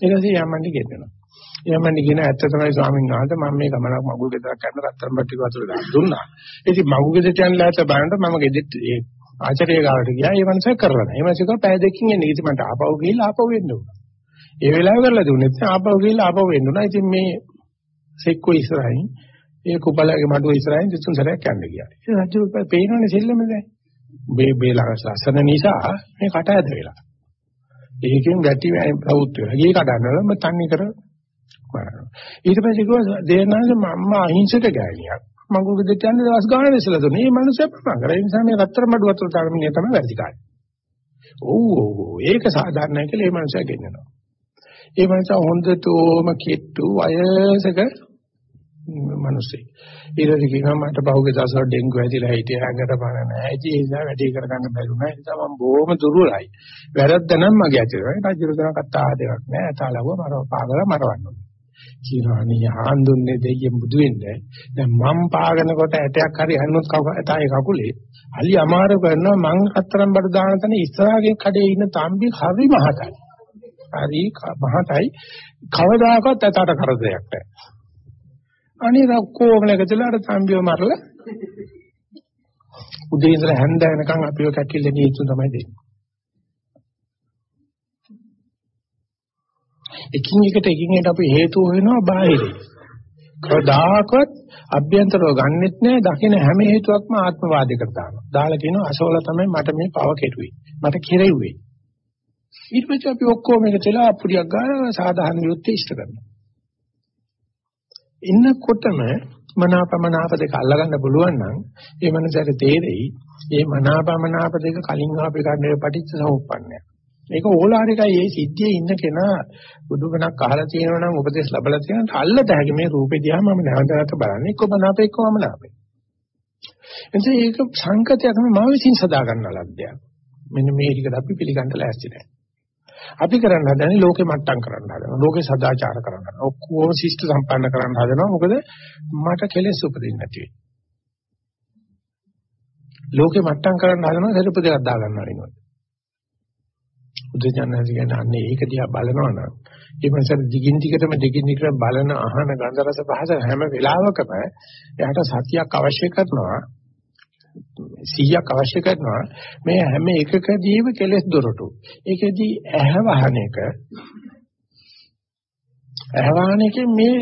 ඊට පස්සේ යම්මඩි ගෙන්නනවා. යම්මඩි කියන ඇත්ත තමයි ස්වාමීන් වහන්සේ මම මේ ගමනක් මගුල් ගෙදරක් කරන රත්තරන් බට්ටි වතුර දුන්නා. ඉතින් මගුල් ගෙදරට යන්න ලෑස්ත බලනකොට මම ගෙදෙත් ආචාර්ය ගාවට ගියා ඒ මනස කරලා නැහැ. ඒ මනස කව පැය දෙකකින් එන්නේ. ඉතින් මට ආපහු ගිහිල්ලා ආපහු වෙන්න උනා. ඒ වෙලාව කරලා දුන්නේ නැහැ. ආපහු ගිහිල්ලා ආපහු වෙන්න උනා. ඉතින් මේ සෙක්කෝ ඉස්සරහින් ඒ කුබලගේ මඩුව ඉස්සරහින් තුන් සැරයක් යන්න ගියා. ඉතින් රජු පේනවනේ සෙල්ලම දැන්. මේ මේ ලස්සන නිසා මේ කට ඇද වෙලා. ඒකෙන් ගැටි ප්‍රවුත් වෙනවා. ගේ කඩන්නවල මම තන්නේ කර කරනවා. ඊට පස්සේ කිව්වා දේනාංශ මම අහිංසක ගෑණියක්. මම ගොඩ දෙට යන්නේ දවස් ගානක් ඉස්සලා දුන්නේ. මේ මනුස්සයා ප්‍රමාණ කරා. ඒ නිසා මේ රත්තර මඩු වතුර තාගෙන මිනිහ තමයි වැඩි කාලේ. ඔව් ඔව් ඒක සාධාරණයි කියලා මේ මනුස්සයා ගෙන්නනවා. ඒ මනුස්සයා හොඳටම කිට්ටු වයසක මිනිස්සෙක්. ඊට කියනවා මට පහුගිය දවස්වල ඩෙන්ගු ඇතිලා හිටියා හැඟට බල නැහැ. ඉතින් ඒ නිසා වැඩි කරගන්න බැරි වුණා. ඒ නිසා මම බොහොම දුර්වලයි. වැරද්ද නම් මගේ ඇතුළේ. රජුරදන කතා දෙයක් නැහැ. තාලව මරව පාගල මරවන්න ඕනේ. කියනවා නේ ආන්දුන්නේ දෙයියෙන් බුදු වෙන්නේ. දැන් මම පාගනකොට ඇටයක් හරි හන්නොත් ඇටයි කකුලේ. hali අමාරු කරනවා මං හතරම් බඩ දාන තැන ඉස්සරහගේ කඩේ ඉන්න තම්බි හරි මහතයි. හරි මහතයි. කවදාකවත් ඇටට කරදරයක් නැහැ. අනේ ඔක්කොම එකතුලා අර තම්බිව මරලා උදේ ඉඳලා හැන්ද වෙනකන් අපිව කැකිල්ල නියුතු තමයි දෙන්නේ. එකින් එකට එකින් එකට අපි හේතු වෙනවා බාහිරේ. කවදාකවත් අභ්‍යන්තරව ගන්නෙත් නෑ දකින හැම හේතුවක්ම ආත්මවාදයකට දානවා. දාලා කියනවා අසෝල තමයි මට මේ පව කෙරුවේ. මට කෙරෙව්වේ. ඊට පස්සේ අපි ඔක්කොම එකතුලා අපුඩියක් ගන්න සාධාරණ යුත්තේ ඉෂ්ට කරනවා. ඉන්නකොටම මනාපමනාප දෙක අල්ලගන්න පුළුවන් නම් ඒ මනසට තේරෙයි මේ මනාපමනාප දෙක කලින් ආපේ ගන්න පටිච්ච සමුප්පන්නය. මේක ඕලාරිකයි මේ සිද්ධියේ ඉන්න කෙනා බුදුගණක් අහලා තියෙනවා නම් උපදේශ ලැබලා තියෙනවා අල්ලත හැකි මේ රූපේ දිහා මම නැවත නැවත බලන්නේ එක්ක මනාපේ එක්ක මනාපේ. එතකොට ඒක සංකතයක් නෙමෙයි මම විසින් සදා ගන්න ලද්දයක්. මෙන්න මේ ටිකට අපි පිළිගන්න ලෑස්ති නැහැ. අපි කරන්න හදන්නේ ලෝකෙ මට්ටම් කරන්න හදනවා. ලෝකෙ සදාචාර කරන්න හදනවා. ඔක්කොම ශිෂ්ට සම්පන්න කරන්න හදනවා. මොකද මට කෙලෙස් උපදින්න නැති වෙයි. ලෝකෙ මට්ටම් කරන්න හදනවා සරුප දෙකක් දා ගන්නවා වෙනවා. උදේජනනාදි කියන්නේ අන්නේ ඒක දිහා බලනවා නම් ඒ මනසට දිගින් දිගටම දිගින් දිගට බලන අහන ගන්ධ රස පහස හැම වෙලාවකම එයාට සතියක් අවශ්‍ය කරනවා 100ක් අවශ්‍ය කරනවා මේ හැම එකකදීම කෙලෙස් දොරටු. ඒකෙදී ඇහවහන එක ඇහවහන එකෙන් මේ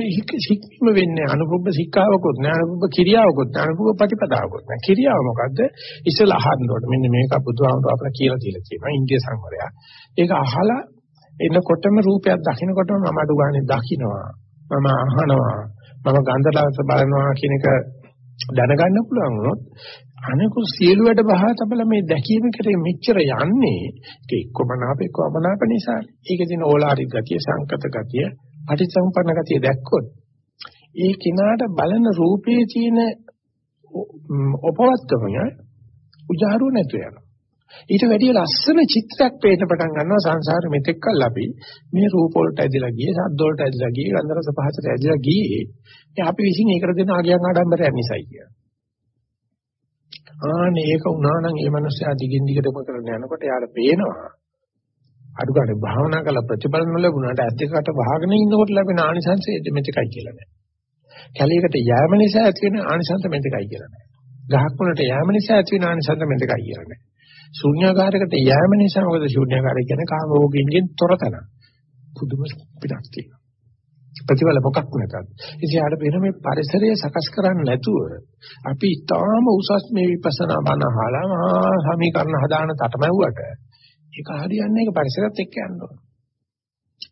සික්ම වෙන්නේ අනුභව සික්කාවකොත් නෑ අනුභව කිරියාවකොත් නෑ අනුභව ප්‍රතිපදාවකොත් නෑ. කිරියාව මොකද්ද? ඉස්සෙල්ලා අහන්න ඕනේ. මෙන්න මේක බුදුහාමුදුරුවෝ අපිට කියලා දීලා තියෙනවා. ඉන්දිය සංවරය. ඒක අහලා එනකොටම රූපයක් දකින්නකොටම මම අඩු ගානේ දකින්නවා. මම අහනවා. මම ගන්ධ රස බලනවා කියන එක දැනගන්න පුළුවන් වුණොත් අනිකුත් සියලු වැඩ බහා තබලා මේ දැකීම කරේ මෙච්චර යන්නේ ඒක එක්කමනාප එක්කමනාප නිසා. ඒකේ තියෙන ඕලාරික ගතිය, සංකත ගතිය, පටිච්චසමුප්පන්න ගතිය දැක්කොත් ඒ කිනාට බලන රූපයේ තියෙන උපවත්තමය උජාරු නැතු යනවා. ඊට වැඩිය ලස්සන චිත්‍රයක් පේන්න පටන් ගන්නවා සංසාරෙ මෙතෙක් කල් අපි මේ රූප වලට ඇදලා ගියේ, ශබ්ද වලට ඇදලා ගියේ, ගන්ධ රස පහසට ඇදලා ගියේ. ඒ අපි විසින් ඒකට දෙන ආගයන් ආඩම්බරයක් නිසායි කියන්නේ. ආනේ ඒක වුණා නම් ඒ මනුස්සයා දිගින් දිගටම කරගෙන යනකොට යාට පේනවා අඩු ගන්න භාවනා කළ ප්‍රතිඵල නොලැබුණාට ඇත්ත එකට වහගෙන ඉන්නකොට ලැබෙන ආනිසංසය මෙතකයි කියලා නෑ. කැලේකට යෑම නිසා ඇති වෙන ආනිසංස මෙතකයි කියලා නෑ. ගහක් වලට යෑම නිසා ඇති වෙන ආනිසංස මෙතකයි කියලා නෑ. ශූන්‍යාකාරයකට යෑම නිසා මොකද ශූන්‍යාකාරය කියන්නේ කාම භෝගින්ගෙන් තොර තැන. පුදුම පිටක් තියෙනවා. ප්‍රතිඵල මොකක් නැතත්. ඉතින් ආඩ වෙන මේ පරිසරය සකස් කරන්නේ නැතුව අපි ඊටාම උසස් මේ විපස්සනා බණ අහලා මහා සමීකරණ හදාන තටමැව්වට ඒක හරියන්නේ ඒක පරිසරයත් එක්ක යන්න ඕන.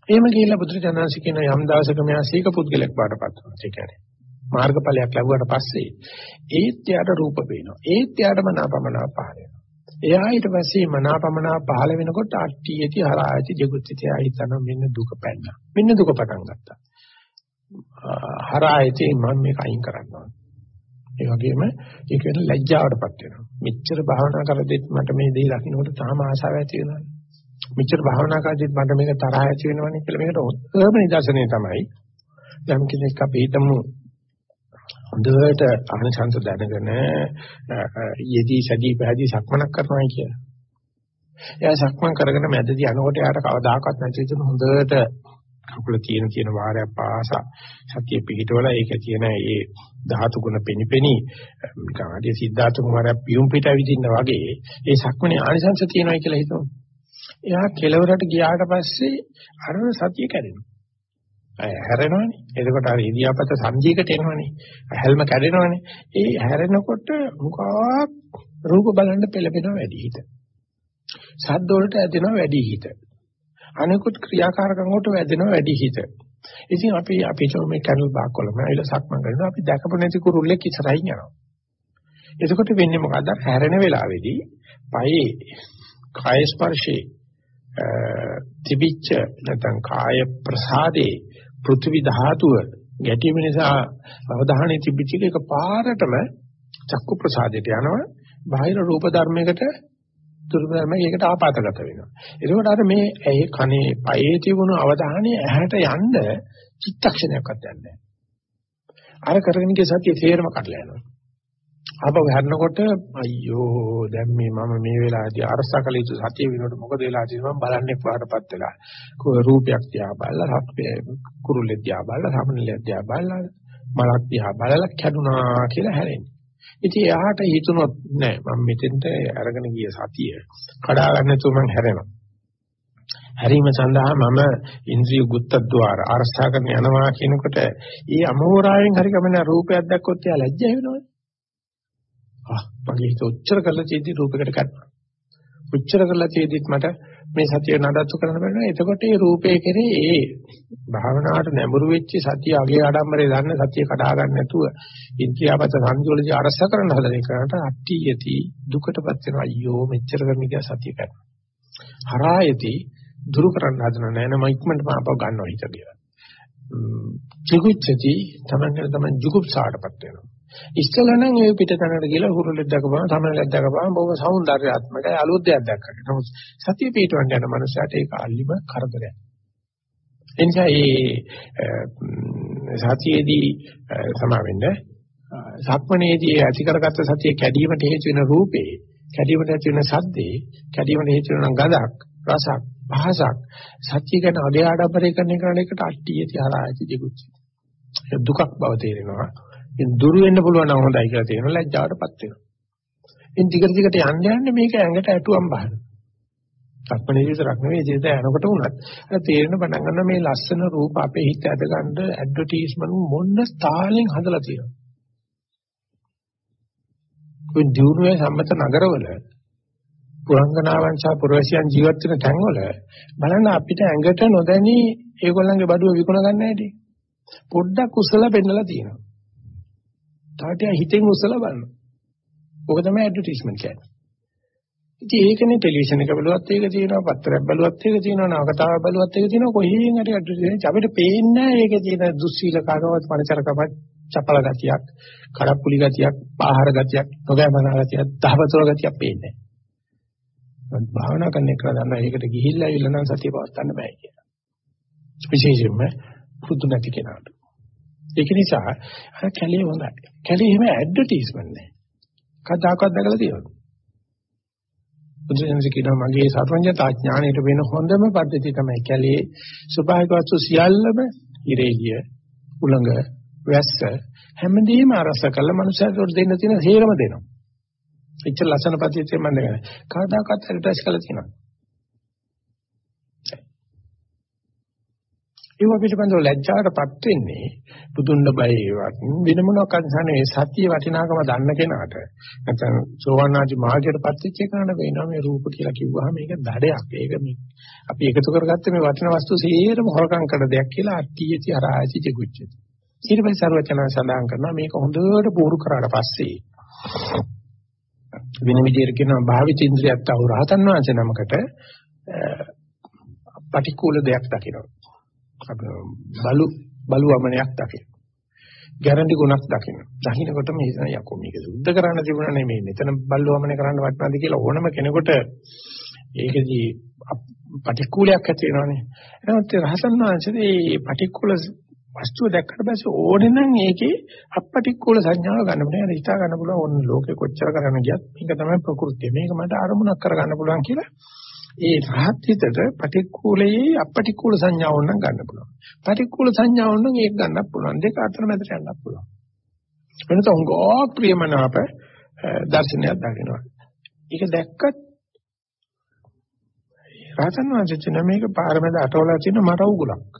එහෙම ගිහිල්ලා බුදුරජාණන්සේ කියන යම් දවසක මෙයා සීක පුද්ගලෙක් බාටපත් වෙනවා. ඒ කියන්නේ මාර්ගඵලයක් ලැබුවට පස්සේ ඒත් යාට රූප පේනවා. ඒත් යාට මනාපමනා පහල වෙනවා. එයා ඊට පස්සේ මනාපමනා පහල වෙනකොට අට්ටියති හරායති ජගුත්‍ත්‍ය ආයතන මෙන්න දුක පැන්න. මෙන්න දුක පටන් ගත්තා. හරායති මම මේක අයින් කරන්න ඕනේ. ඒ වගේම ඒක වෙන ලැජ්ජාවටපත් වෙනවා. මෙච්චර භාවනා කරද්දිත් මට මේ දේ දකින්නකොට තාම ආසාව ඇති වෙනවා. මෙච්චර භාවනා කරද්දිත් මට මේක තරහ ඇති වෙනවනේ කියලා මේකට හොඳම නිදර්ශනය තමයි. යම් කෙනෙක් අපි හිතමු හොඳට අහනසංස දැනගෙන යෙදී සැදී පැහැදී සක්මනක් කරනවා කියලා. එයා සක්මන් කරගෙන මැදදී යනකොට යාට කවදාකවත් නැති වෙන හොඳට කකුල තියෙන තියෙන වාරයක් පාසා සතිය පිහිටවල ඒක තියෙන ඒ ධාතු ගුණ පෙනිපෙනි නිකන් අඩිය සිද්ධාර්ථ කුමාරයා පියුම් පිට ඇවිදින්න වගේ ඒ සක්මනේ ආනිසංශ තියෙනවා කියලා හිතමු. එයා කෙලවරට ගියාට පස්සේ අර සතිය කැඩෙනවා. හැරෙනවනේ. එතකොට අර ඉදියාපත සංජීකට එනවනේ. හැල්ම කැඩෙනවනේ. ඒ හැරෙනකොට මුඛක් රූප බලන්න පෙළඹෙනවා වැඩි හිත. සද්ද වලට ඇදෙනවා වැඩි හිත. අනිකුත් ක්‍රියාකාරකම් වලට වැදෙනවා වැඩි හිත. ඉතින් අපි අපි මේ කැනල් බාක් වලම ඇවිල්ලා සක්මන් කරනවා අපි දැකපු නැති කුරුල්ලෙක් ඉස්සරහින් යනවා. එතකොට වෙන්නේ මොකද්ද? හැරෙන වෙලාවේදී පයේ කාය ස්පර්ශේ තිබිච්ච නැත්නම් කාය ප්‍රසාදේ පෘථිවි ධාතුව ගැටීම නිසා අවධානය තිබිච්ච එක පාරටම චක්කු ප්‍රසාදයට යනවා බාහිර රූප ධර්මයකට දුර්බලමයකට ආපాతගත වෙනවා. ඒකෝට අර මේ ඇහි කනේ පයේ තිබුණු අවධානය ඇහැට යන්න චිත්තක්ෂණයක්වත් යන්නේ නැහැ. අර කරගෙන ගිය සතිය තේරම කඩලා යනවා. ආපහු හැරෙනකොට අයියෝ දැන් මේ මම මේ වෙලාවේදී අරසකල යුතු සතිය වෙනකොට මොකද වෙලා තියෙන්නේ මම බලන්නේ පාටපත් වෙලා. රූපයක් දිහා බලලා කුරුල්ලෙක් දිහා බලලා සමනලයක් දිහා බලලා මලක් දිහා බලලා කැඩුනා කියලා හැරෙන්නේ. ඉතින් එයාට හිතුනොත් නෑ මම මෙතෙන්ට අරගෙන ගිය සතිය කඩා ගන්න නැතුව මම හැරෙනවා. හැරීම සඳහා මම ඉන්ද්‍රිය ගුත්තද්්වාර අරසා කරන යනවා කියනකොට ඒ අමෝරාවෙන් හරි ගමන රූපයක් දැක්කොත් එයා ලැජ්ජ වෙනවනේ. ආ මගේ හිත උච්චර කරලා තියෙද්දි රූපයකට ගන්නවා. උච්චර කරලා තියෙද්දිත් මට මේ සතිය නඩත්තු කරන්න බැහැ. එතකොට මේ රූපේ කෙරේ ඒ භාවනාවට නැඹුරු වෙච්ච සතිය අගේ ආඩම්බරේ දන්න සතිය කඩා ගන්න නැතුව ඉන්ද්‍රියාපත සංජෝලදී අරස කරන්න හදන එකට අට්ටි යති දුකටපත් වෙනවා. අයියෝ මෙච්චර කරන එක සතිය කරනවා. හරායති දුරු කරන්න හදන නෑ නම ඉක්මනට මාපව ගන්නවා හිත කියලා. ජිගුච්චති තමන්ගේ තමන් ජුගුප්සාටපත් වෙනවා. ඉස්සෙල්ලා නම් ඒ පිටතනකට ගිහලා හුරුලෙක් දැකපුවාම සමනලෙක් දැකපුවාම බොහොම సౌందర్యාත්මකයි අලුත් දෙයක් දැක්කම. නමුත් සතිය පිටවන්න යන මනුස්සයාට ඒක අල්ලිම කරදරයක්. එනිසා මේ සතියේදී සමාවෙන්න සක්මණේදී ඇති කරගත්ත සතිය කැඩීමට හේතු වෙන රූපේ කැඩීමට හේතු වෙන සද්දේ කැඩීමට හේතු වෙන ගඳක් රසක් පහසක් සත්‍ය ගැන අධ්‍යාඩම්බරය කරන එකට අට්ටිය තියලා ඇති දෙකුත් දුකක් බව තේරෙනවා ඉතින් දුරු වෙන්න පුළුවන් නම් හොඳයි කියලා තේරෙනවා ලැජ්ජාවටපත් වෙනවා. ඉතින් ටික ටිකට යන්න යන්න මේක ඇඟට ඇටුවම් බහන. සක්මණේ විතරක් නෙවෙයි ජීවිතය යනකොට උනත් අර තේරෙන පටන් ගන්න මේ ලස්සන රූප අපේ හිත ඇද ගන්න ඇඩ්වර්ටයිස්මන්ට් මොන්න ස්ටාලින් හදලා තියෙනවා. કોઈ දියුණුවේ සම්මත නගරවල පුරංගනාවන් සහ පුරවැසියන් ජීවත් වෙන තැන්වල බලන්න අපිට ඇඟට නොදැනි ඒගොල්ලන්ගේ බඩුව විකුණ ගන්න හැටි. පොඩ්ඩක් උසලා පෙන්නලා තියෙනවා. තාටිය හිතෙන් උසලා බලනවා. ඕක තමයි ඇඩ්වර්ටයිස්මන්ට් කියන්නේ. ඉතින් ඒකනේ ටෙලිවිෂන් එක බලුවත් ඒක තියෙනවා, පත්තරයක් බලුවත් ඒක තියෙනවා, නවකතාවක් බලුවත් ඒක තියෙනවා. කොහේන් හරි ඇඩ්වර්ටයිස්මන්ට් අපිට පේන්නේ නැහැ ඒකේ තියෙන දුස්සීල කාරවත් පරිසරකමත් චපල ගතියක්, කඩප්පුලි ගතියක්, පාහර ගතියක්, නොගෑමන ගතියක්, දහවතර ගතියක් පේන්නේ නැහැ. භාවනා කරන එක දන්නා ඒකට ගිහිල්ලා ඉල්ල නම් සතිය පවත්වන්න බෑ කියලා. විශේෂයෙන්ම පුදු නැති කෙනාට. ඒක නිසා අර කැලේ හොඳයි. කැලේ එහෙම ඇඩ්වර්ටයිස්මන්ට් නෑ. කවදාකවත් දැකලා තියෙනවද? බුදුසෙන්ස කියනවා මගේ සර්වඥතා ඥාණයට වෙන හොඳම පද්ධතිය තමයි කැලේ ස්වභාවික වස්තු සියල්ලම ඉරේලිය උලඟ වැස්ස හැමදේම අරස කළ මනුස්සයන්ට දෙන්න තියෙන හේරම දෙනවා. එච්චර ලස්සන පද්ධතියක් මම නෑ. කවදාකවත් ඇඩ්වර්ටයිස් කරලා තියෙනවද? ඒව පිළිබඳව ලැජ්ජාවටපත් වෙන්නේ බුදුන් බයේවත් වෙන මොනවාක්වත් නැහැ. සත්‍ය වටිනාකම දන්න කෙනාට. නැත්නම් සෝවන්නාදි මාර්ගයටපත් වෙච්ච කෙනාට වෙනවා මේ රූප කියලා කිව්වහම මේක දඩයක්. ඒක මේ අපි එකතු කරගත්ත මේ වටින වස්තු සියරම හොරකම් කරන දෙයක් කියලා අට්ටියති අරාචි ජිගුච්චති ඊට පස්සේ සර්වචනන් සඳහන් කරනවා මේක හොඳට පුරු කරාට පස්සේ වෙන විදිහට කියනවා භාවිත ඉන්ද්‍රියත් අහු රහතන් වහන්සේ නමකට පටිකූල දෙයක් දකිනවා. බලු බලුවමනයක් දකින්න. ගැරන්ටි ගුණක් දකින්න. දකින්නකොට මේ හිතන යකෝ මේක සුද්ධ කරන්න තිබුණා නේ මේ මෙතන බලුවමන කරන්න වටනද කියලා ඕනම කෙනෙකුට ඒකදී පටික්කුලයක් ඇති වෙනවානේ. එහෙනම් රහතන් වහන්සේ මේ පටික්කුල වස්තුව දැක්කට පස්සේ ඕනේ නම් ඒකේ අපටික්කුල සංඥාව ගන්න බෑ. හිතා ගන්න පුළුවන් ඕන ලෝකේ කොච්චර කරන්න ගියත් මේක තමයි ප්‍රകൃතිය. මේක මට අරමුණක් කරගන්න පුළුවන් කියලා ඒ රහත් හිතට පටික්කුලයේ අපටික්කුල සංඥාව නම් ගන්න පුළුවන්. පටික්කුල සංඥාව නම් ඒක ගන්නත් පුළුවන්. දෙක අතර මැදට යන්නත් පුළුවන්. වෙනත උංගෝ ප්‍රියමනාප දර්ශනයක් දකිනවා. ඒක දැක්කත් රහතන් වහන්සේ මේක පාරමෙද අටවලා තියෙන මර උගලක්.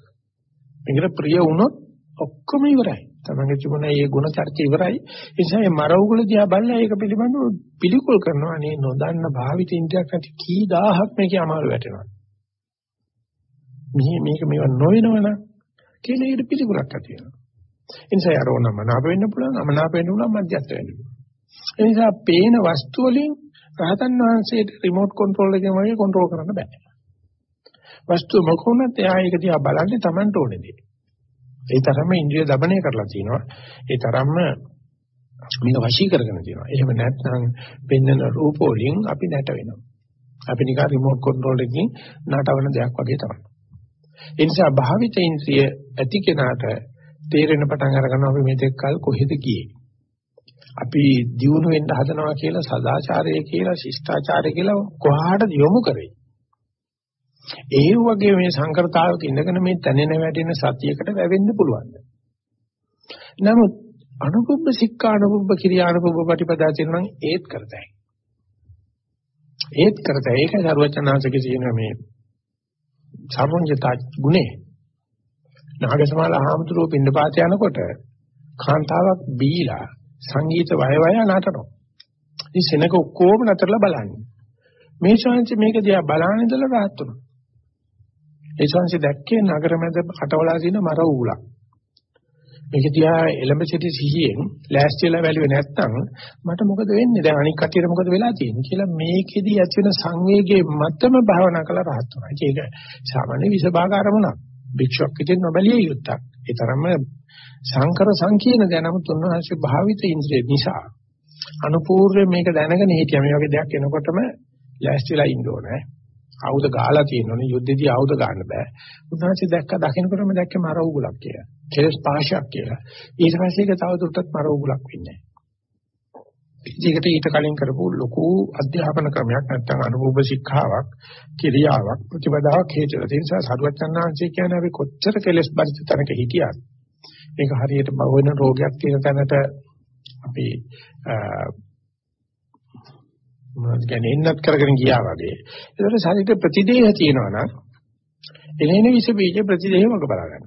මේකට ප්‍රිය වුණොත් ඔක්කොම ඉවරයි. තමන්ගේ තිබුණ ඒ ගුණ චර්ච ඉවරයි. ඒ නිසා මේ මරවුගල දිහා බලලා ඒක පිළිබඳව පිළිකුල් කරනවා. අනේ නොදන්න භාවිත ඉන්ද්‍රියක් නැති කී දහහක් මේකේ අමාරු වැටෙනවා. මේ මේක මේව නොවෙනවනම් කියලා ඊට පිළිකුලක් ඇති වෙනවා. ඒ නිසා යරෝන මනාප වෙන්න පුළුවන්, අමනාප වෙන්න පුළුවන්, මධ්‍යස්ථ වෙන්න පුළුවන්. ඒ නිසා පේන වස්තු වලින් රහතන් වහන්සේට රිමෝට් කන්ට්‍රෝල් එකෙන් වගේ කන්ට්‍රෝල් කරන්න බෑ. වස්තු මොකොනත් එයා ඒක දිහා බලන්නේ Tamanට ඕනේ දේ. ඒ තරම්ම ඉන්ද්‍රිය දබනය කරලා තිනවා. ඒ තරම්ම මේක වශී කරගෙන තියෙනවා. එහෙම නැත්නම් පෙන්වන රූප වලින් අපි නැට වෙනවා. අපි නිකන් රිමෝට් කන්ට්‍රෝල් එකකින් නටවන දෙයක් වගේ තමයි. ඒ නිසා භාවිත ඉන්ද්‍රිය ඇති කෙනාට තේරෙන පටන් අරගන්නවා අපි මේක කල් කොහෙද ගියේ. අපි දියුණු වෙන්න හදනවා කියලා සදාචාරය කියලා ශිෂ්ටාචාරය කියලා කොහාටද යොමු කරේ. ඒ වගේ මේ සංකරතාවක ඉඳගෙන මේ තැනෙන වැටෙන සතියකට වැවෙන්න පුළුවන්. නමුත් අනුපුබ්බ සික්ඛානුපුබ්බ කිරියානුපුබ්බ ප්‍රතිපදා තියෙනවා ඒත් කරතයි. ඒත් කරතයි ඒක සරුවචනාංශකේ තියෙන මේ සර්වඥතා ගුණේ. නාගසමාල ආහමතුරු පින්නපාත යනකොට කාන්තාවක් බීලා සංගීත වය වය නටනවා. ඉතින් සෙනක ඔක්කොම නතරලා බලන්නේ. මේ ශාන්ති මේක දිහා බලන ඉඳලා rahat වුණා. ඒ ශාන්ති දැක්කේ නගරමැද කටවලා තියෙන මර ඌලක්. මේක දිහා එළඹ සිටි සිහියෙන් ලෑස්තිලා බැලුවේ නැත්නම් මට මොකද වෙන්නේ දැන් අනික් කටියට මොකද වෙලා තියෙන්නේ කියලා මේකෙදි ඇති වෙන සංවේගයේ මතම භාවනා කළා rahat වුණා. ඒක සාමාන්‍ය විසභාග අරමුණක්. භික්ෂුවක් විදිහට නොබැලිය යුත්තක්. ඒ තරම්ම සංකර සංකීර්ණ දැනමුත් උන්වහන්සේ භාවිත ඉන්ද්‍රිය නිසා අනුපූර්ව මේක දැනගෙන හිටියා මේ වගේ දෙයක් එනකොටම ලෑස්තිලා ඉන්න ඕනේ. ආයුධ ගාලා තියෙනවනේ යුද්ධෙදී ආයුධ ගන්න බෑ. උන්වහන්සේ දැක්ක දකින්නකොටම දැක්කේ මර උගලක් කියලා. කෙලස් පාශයක් කියලා. ඊට පස්සේ ඒක තව දුරටත් මර උගලක් වෙන්නේ ඒකට ඊට කලින් කරපු ලොකු අධ්‍යාපන ක්‍රමයක් නැත්නම් අනුභව ශික්ෂාවක් කිරියාවක් ප්‍රතිපදාවක් හේතුව. ඒ නිසා සරුවචනාංශය කියන්නේ අපි කොච්චර කෙලස් බරිත තැනක හිටියත් මේක හරියට බවෙන රෝගයක් තියෙන තැනට අපි මොනවද කියන්නේ එන්නත් කරගෙන ගියා වගේ. ඒකට ශරීර ප්‍රතිදේහ තියෙනවා නම් එනේන විස බීජ ප්‍රතිදේහමක බලා ගන්න.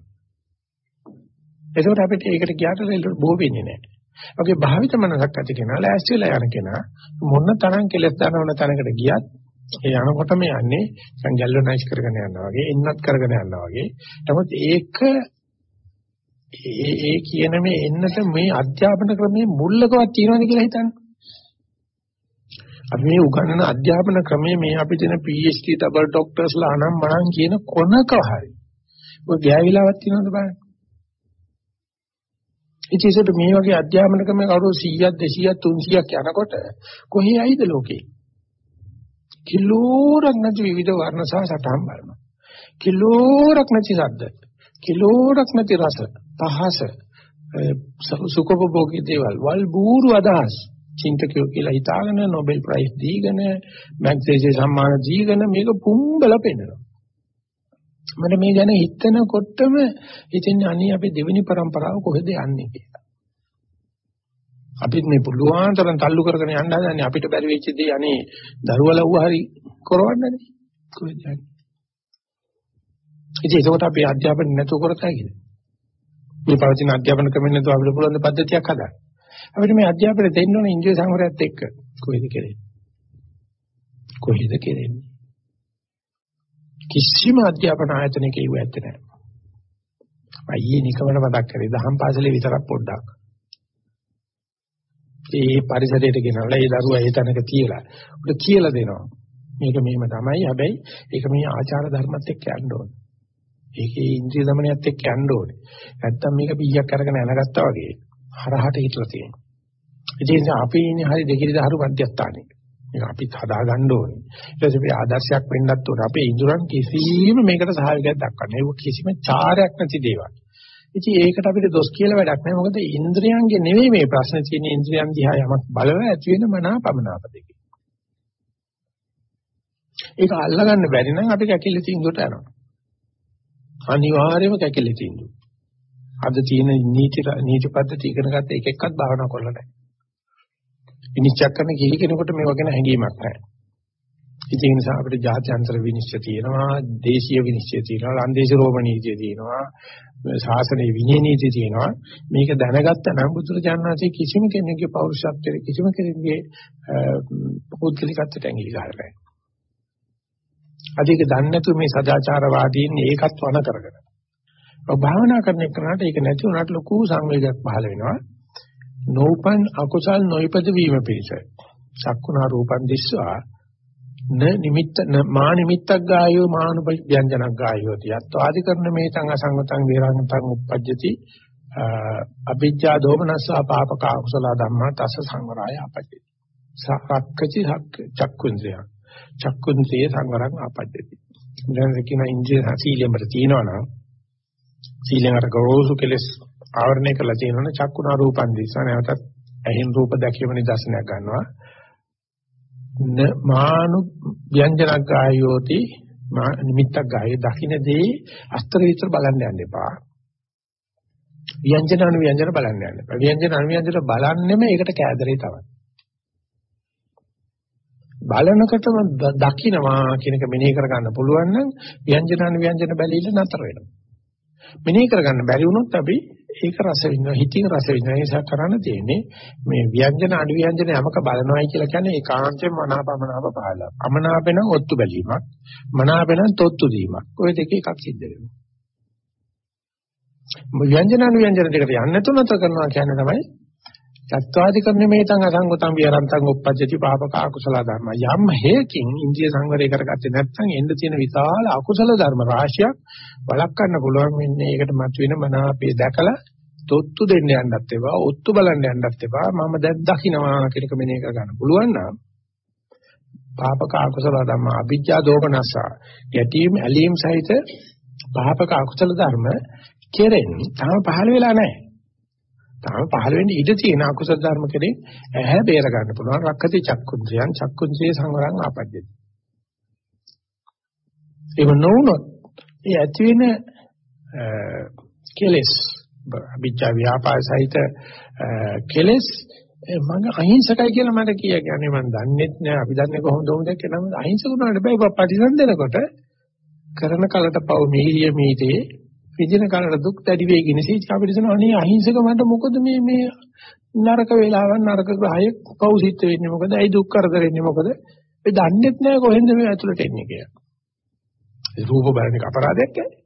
ඒකට අපිට ඒකට ගියාට බෝ වෙන්නේ නැහැ. වගේ භාවිත මනසක් ඇති කෙනා ලෑස්ති වෙලා යන කෙනා මොන තරම් කෙලස් දනවන තැනකට ගියත් ඒ යනකොටම යන්නේ සංජල්වනයිස් කරගෙන යනවා වගේ එන්නත් කරගෙන යනවා වගේ. නමුත් ඒක ඒ ඒ කියන මේ එන්නත මේ අධ්‍යාපන ක්‍රමයේ මුල්ලකවත් තියනවද කියලා හිතන්න. අපි මේ උගන්වන අධ්‍යාපන ක්‍රමයේ මේ අපි දෙන PhD ඩබල් ડોක්ටර්ස්ලා අනම් මනම් කියන කොනක හරි. ඔය ගෑවිලාවක් තියනවද බලන්න. ඉතින් මේ වගේ අධ්‍යාපන ක්‍රමයක අවුරුදු 100ක් 200ක් 300ක් යනකොට කොහේ ඇයිද ලෝකේ? කිලෝරක් නැති විවිධ වර්ණ සහ සටහන් බලනවා. කිලෝරක් නැති ශබ්ද. කිලෝරක් නැති රස. පහස සුඛෝපභෝගී දේවල් වල් බూరు අදහස් චින්තකයෝ කියලා හිතාගෙන Nobel Prize දීගෙන මැග්සේසේ සම්මාන දීගෙන මේක පුම්බල පෙන්නනවා. මට මේ ගැන හිතනකොටම හිතෙන්නේ අනේ අපි දෙවෙනි પરම්පරාව කොහෙද යන්නේ කියලා. අපිත් මේ පුළුවන් තරම් තල්ලු කරගෙන යන්න හදන්නේ අපිට බැරි වෙච්ච දේ අනේ දරුවලව හරි කරවන්නනේ. කොහෙද යන්නේ? ඉතින් ඒකට අපි අධ්‍යාපන නැතුව කරතයි කියන්නේ මේ පවතින අධ්‍යාපන ක්‍රමෙන් නේද අපිට පුළුවන් පද්ධතියක් හදන්න. අපිට මේ අධ්‍යාපනය දෙන්න ඕනේ ඉන්ද්‍රිය සංවරයත් එක්ක. කොහෙද කෙරෙන්නේ? කොහෙද කෙරෙන්නේ? කිසිම අධ්‍යාපන ආයතනයක ඉව ඇත්තේ නැහැ. අයියේ නිකමන මතක් කරේ දහම් පාසලේ විතරක් පොඩ්ඩක්. ඒ පරිසරයට ගෙනල්ලා ඒ දරුවා ඒ තැනක තියලා උට කියලා දෙනවා. මේක මෙහෙම තමයි. හැබැයි ඒක මේ ආචාර ධර්මත් එක්ක යන්න ඕනේ. ඒකේ ඉන්ද්‍රිය දමනයත් එක්ක යන්න ඕනේ. නැත්තම් මේක පීයක් අරගෙන යනගත්තා වගේ හරහට හිටලා තියෙනවා. ඒ නිසා අපි ඉන්නේ හරි දෙකිරි දහරු මධ්‍යස්ථානේ. මේක අපිත් හදා ගන්න ඕනේ. ඊට පස්සේ අපි ආදර්ශයක් වෙන්නත් ඕනේ. අපේ ඉඳුරන් කිසිම මේකට සහයෝගයක් දක්වන්නේ. ඒක කිසිම චාරයක් නැති දේවල්. ඉතින් ඒකට අපිට දොස් කියලා වැඩක් නැහැ. මොකද ඉන්ද්‍රියන්ගේ නෙවෙයි මේ ප්‍රශ්නේ තියෙන්නේ ඉන්ද්‍රියන් දිහා යමක් බලව ඇති වෙන මනාපමනාප දෙකේ. ඒක අල්ලගන්න බැරි නම් අපි කැකිලි තින්දුවට යනවා. අනිවාර්යයෙන්ම කැකෙලි තියෙනවා. අද තියෙන නීති නීති පද්ධති ඉගෙන ගත්ත එක එක්කත් භාවනා කරලා නැහැ. විනිශ්චය කරන කිසි කෙනෙකුට මේව ගැන හැඟීමක් නැහැ. ඉතින් ඒ නිසා අපිට ජාත්‍යන්තර විනිශ්චය තියෙනවා, දේශීය විනිශ්චය තියෙනවා, ලන්දේසි රෝම නීතිය තියෙනවා, ශාසනීය විනය නීති තියෙනවා. මේක දැනගත්තා නම් බුදුරජාණන්සේ කිසිම කෙනෙකුගේ පෞරුෂත්වයේ කිසිම කෙනෙකුගේ පෞද්ගලිකත්වයට ඇඟිලි ගහලා නැහැ. අද ඒක දන්නේ නැතුව මේ සදාචාරවාදීන් ඒකත් වන කරගෙන. ඔබ භාවනා කරන එකට ඒක නැති වුණාට ලොකු සංවේගයක් පහළ වෙනවා. නෝපන් අකුසල් නොයිපද වීම පිණිස. චක්කුණා රූපන් දිස්වා. න නිමිත්ත මා නිමිත්තක් ගායෝ මානුප ව්‍යංජනක් ගායෝ තියත්වාදි කරන මේ තං අසංගතං වේරංගතං uppajjati අභිජ්ජා දෝමනස්සා පාපක අකුසල ධම්මා තස සංවරය අපජ්ජති. සක්කචි චක්කුන්ද්‍රය. චක්කුන්ද්‍රය සංවරං අපජ්ජති. දැන් කියන ඉන්ද්‍රිය සීලෙමර තියෙනවනම් සීලෙන්කට ගොරෝසු කෙලස් ආවරණය කරලා තියෙනවනේ චක්කුණා රූපන් දිස්සා නැවතත් ඇහෙන් රූප දැකීම නිදර්ශනයක් ගන්නවා මානු ව්‍යංජනක් ගායෝති නිමිත්තක් ගාය දකින්නේ අස්තර විතර බලන්න යන්න එපා. ව්‍යංජන අනු ව්‍යංජන බලන්න යන්න එපා. ව්‍යංජන අනු ව්‍යංජන බලන්නෙම ඒකට කෑදරේ තමයි. බලනකොටම දකින්නවා කියන එක මෙනෙහි කරගන්න පුළුවන් නම් ව්‍යංජන අනු ව්‍යංජන බැලීල නතර වෙනවා. මෙනෙහි කරගන්න බැරි වුණොත් අපි ඒක රස විඳිනවා හිතින් රස විඳිනවා ඒ නිසා කරන්න තියෙන්නේ මේ ව්‍යංජන අඩු ව්‍යංජන යමක බලනවායි කියලා කියන්නේ ඒකාන්තයෙන් මනාපමනාප පහළ. අමනාපෙන ඔත්තු බැලීමක් මනාපෙන තොත්තු දීමක්. ওই දෙක එකක් සිද්ධ වෙනවා. ව්‍යංජන අනු ව්‍යංජන දෙකට යන්නේ නැතුනත කරනවා කියන්නේ තමයි සත්වාදි කරන මේතං අසංගතං විහරන්තං උප්පජ්ජති පාපක අකුසල ධර්ම. යම් හේකින් ඉන්ද්‍රිය සංවරය කරගත්තේ නැත්නම් එන්න තියෙන විශාල අකුසල ධර්ම රාශියක් වළක්වන්න පුළුවන් වෙන්නේ. ඒකට මතුවෙන මනාපේ දැකලා තොත්තු දෙන්න යන්නත් එපා ඔත්තු බලන්න යන්නත් එපා. මම දැන් දකින්නවා කියන එක මෙනේ කරගන්න පුළුවන් නම් පාපක අකුසල ධර්ම අභිජ්ජා දෝමනස යටීම් ඇලීම් සහිත පාපක අකුසල ධර්ම කෙරෙන් තාම පහළ වෙලා නැහැ. තාම පහළ වෙන්න ඉඩ තියෙන අකුසල ධර්ම කෙරේ ඇහැ බේර ගන්න පුළුවන්. රක්කති චක්කුන්ද්‍රයන් චක්කුන්ද්‍රයේ සංවරං ආපජ්ජති. ඒක නොවුනොත් ඒ ඇති වෙන කෙලස් අභිජ්ජා ව්‍යාපාර සහිත කෙලස් මම අහිංසකයි කියලා මට කිය කියන්නේ මම දන්නේ නැහැ අපි දන්නේ කොහොමද උඹ දැක්කේ නම් අහිංසක වුණාට බෑ පටිසන් දෙනකොට කරන කලට පව මීරිය මීතේ විදින කාලට දුක් දැඩි වේගෙන ඉතින් අපිට දෙන අනේ අහිංසක මට මොකද මේ මේ නරක වේලාවන් නරක ග්‍රහය කවුසිට වෙන්නේ මොකද? ඇයි දුක් කරදර වෙන්නේ මොකද? ඒ දන්නේත් නැහැ කොහෙන්ද මේ ඇතුළට එන්නේ කියලා. ඒ රූප බලන එක අපරාධයක් කියන්නේ.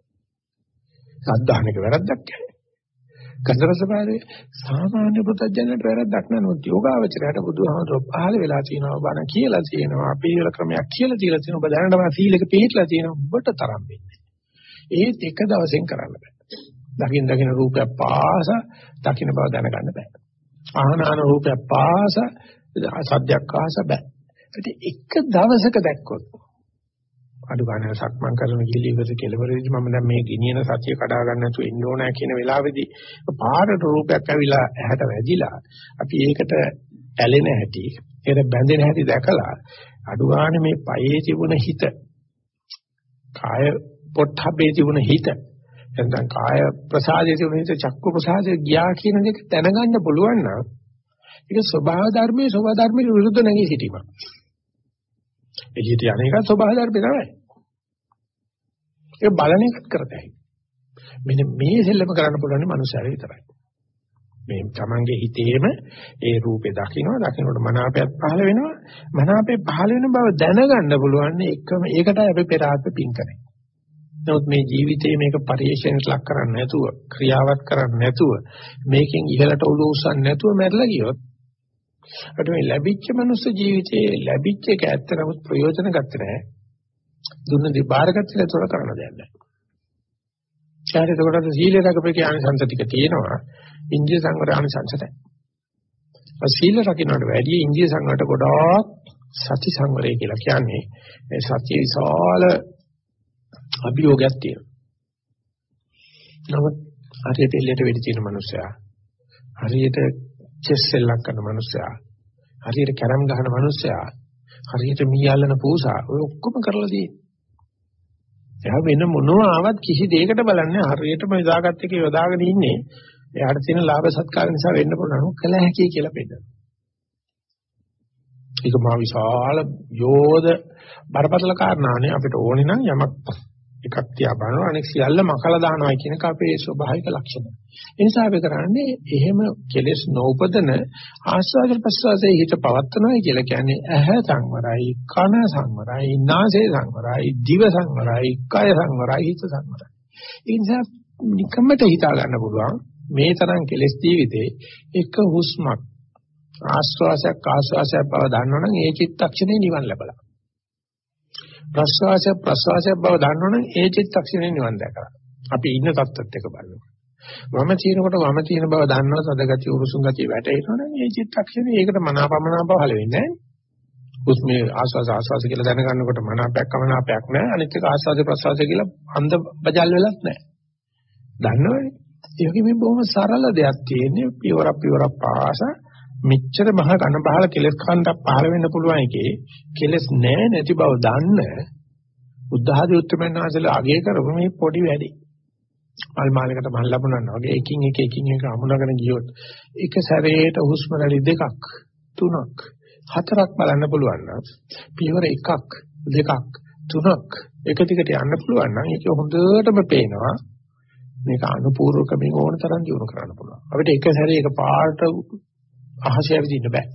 සද්ධාහනක වැරද්දක් කියන්නේ. ගන්ධරස පාරේ සාමාන්‍ය පුතඥයට වැරද්දක් නෑ යෝගාවචරයට බුදුහාමර පහල වෙලා තියෙනවා බණ කියලා තියෙනවා අපි වල ක්‍රමයක් කියලා තියලා තියෙනවා ඔබ දැනටම සීලක පිළිట్లా තියෙනවා ඔබට තරම් වෙන්නේ ඒත් එක දවසෙන් කරන්න බෑ. දකින් දකින්න රූපයක් පාස දකින්න බව දැනගන්න බෑ. ආහනාන රූපයක් පාස සද්දයක් ආස බෑ. ඉතින් එක දවසක දැක්කොත් අඩු ගන්න සක්මන් කරන කිලිවස කෙලවරේදී මම දැන් මේ ගිනියන සතිය කඩා ගන්න නැතුව ඉන්න ඕනෑ කියන වෙලාවේදී පාරට රූපයක් ඇවිලා ඇහැට වැදිලා අපි ඒකට ඇලෙන හැටි ඒකට බැඳෙන හැටි දැකලා අඩු ගන්න මේ පයේ තිබුණ හිත කාය පොට්ටබ්බේ තිබුණ හිත නැත්නම් කාය ප්‍රසාදයේ තිබුණ හිත චක්කු ප්‍රසාදයේ ගියා කියන එක දැනගන්න පුළුවන් නම් ඒක ස්වභාව ධර්මයේ ස්වභාව ධර්මයේ විරුද්ධ නැගී සිටීම. එළියට යන එක ස්වභාව ධර්මේ තමයි. ඒක බලන එකත් කරතයි. මෙන්න මේ සෙල්ලම කරන්න පුළුවන් මනුස්සයර විතරයි. මේ තමන්ගේ හිතේම ඒ රූපේ දකින්න දකින්නට මනාපයක් පහළ වෙනවා මනාපේ පහළ වෙන බව දැනගන්න පුළුවන් එකම ඒකටයි අපි පෙර ආත්ම පින් කරන්නේ නමුත් මේ ජීවිතේ මේක පරිේශණයට ලක් කරන්නේ නැතුව ක්‍රියාවත් කරන්නේ නැතුව මේකෙන් ඉහළට ඔලුව උස්සන්නේ නැතුව මැරලා ගියොත් අද මේ ලැබිච්ච මනුස්ස ජීවිතේ ලැබිච්ච එක ඇත්ත නමුත් ප්‍රයෝජන ගත්තේ නැහැ. දුන්න දේ බාරගත්තේ නැතුව කරන්න දෙයක් නැහැ. ඊට එතකොට සීල රකපේ ආනිසංස ටික තියෙනවා. ඉන්දිය සංවර ආනිසංස නැහැ. සීල රකින්නට වැඩිය ඉන්දිය සංවරට ගොඩාක් සති සංවරය කියලා කියන්නේ. මේ සතිය විශාල අභියෝගයක් තියෙනවා. නමුත් හරියට එල්ලයට වෙඩි තියෙන මනුස්සයා හරියට චෙස් සෙල්ලම් කරන මනුස්සයා හරියට කැරම් ගහන මනුස්සයා හරියට මී අල්ලන පූසා ඔය ඔක්කොම කරලා තියෙන්නේ. එයා වෙන මොනවා ආවත් කිසි දෙයකට බලන්නේ හරියටම යොදාගත්ත එක යොදාගෙන ඉන්නේ. එයාට තියෙන ලාභ සත්කාර නිසා වෙන්න පුළුවන් කළ හැකියි කියලා පෙන්නනවා. ඒක මා විශාල යෝධ බරපතල කාරණානේ අපිට ඕනේ නම් යමක් එකක් තියා බලනවා අනෙක් සියල්ල මකලා දානවා කියන එක අපේ ස්වභාවික ලක්ෂණ. ඒ නිසා අපි කරන්නේ එහෙම කෙලෙස් නොඋපදන ආස්වාද ප්‍රසවාසයේ හිත පවත්නවා කියලා කියන්නේ ඇහැ සංවරයි, කන සංවරයි, නාසය සංවරයි, දිව සංවරයි, කය සංවරයි, හිත සංවරයි. ඒ නිසා නිකම්මට හිතා ගන්න පුළුවන් මේ තරම් කෙලෙස් ජීවිතේ එක හුස්මක් ආස්වාසයක් ආස්වාසයක් බව දන්නවනම් ඒ චිත්තක්ෂණේ නිවන් ලැබලා. ප්‍රස්වාස ප්‍රස්වාසය බව දන්නවනම් ඒ චිත්තක්ෂණේ නිවන් දැකලා. අපි ඉන්න තත්ත්වයට එක බලනවා. වම තියෙනකොට වම තියෙන බව දන්නවා සදගති උරුසුම් ගතිය වැටෙනවනම් ඒ චිත්තක්ෂණේ ඒකට මනාපමනා බව හල වෙන්නේ නැහැ. හුස්මේ ආස්වාස ආස්වාස කියලා දැනගන්නකොට මනාපයක් කමනාපයක් නැහැ. අනිත් එක ආස්වාස ප්‍රස්වාස කියලා අන්ධ බජල් වෙලක් නැහැ. දන්නවනේ. ඒක මේ බොහොම සරල දෙයක් තියෙන්නේ පියවරක් පියවරක් පාසා මෙච්චර මහ ඝන බහල කෙලස් කන්දක් පහළ වෙන්න පුළුවන් එකේ කෙලස් නැහැ නැති බව දන්න බුද්ධ ආදී උත්තරමයන් වහන්සේලා අගය කරපු මේ පොඩි වැඩි. මල් මාලයකට මල් ලැබුණා වගේ එකින් එක එකින් එක අමුණගෙන ගියොත් එක සැරේට හුස්ම රැලි දෙකක් තුනක් හතරක් බලන්න පුළුවන් නම් පියවර එකක් දෙකක් තුනක් එක දිගට යන්න පුළුවන් නම් ඒක හොඳටම පේනවා මේක අනුපූර්වක මේ ඕන තරම් දියුණු කරන්න පුළුවන්. අපිට එක සැරේ එක පාට අහසේ ඇවිදින්න බෑ.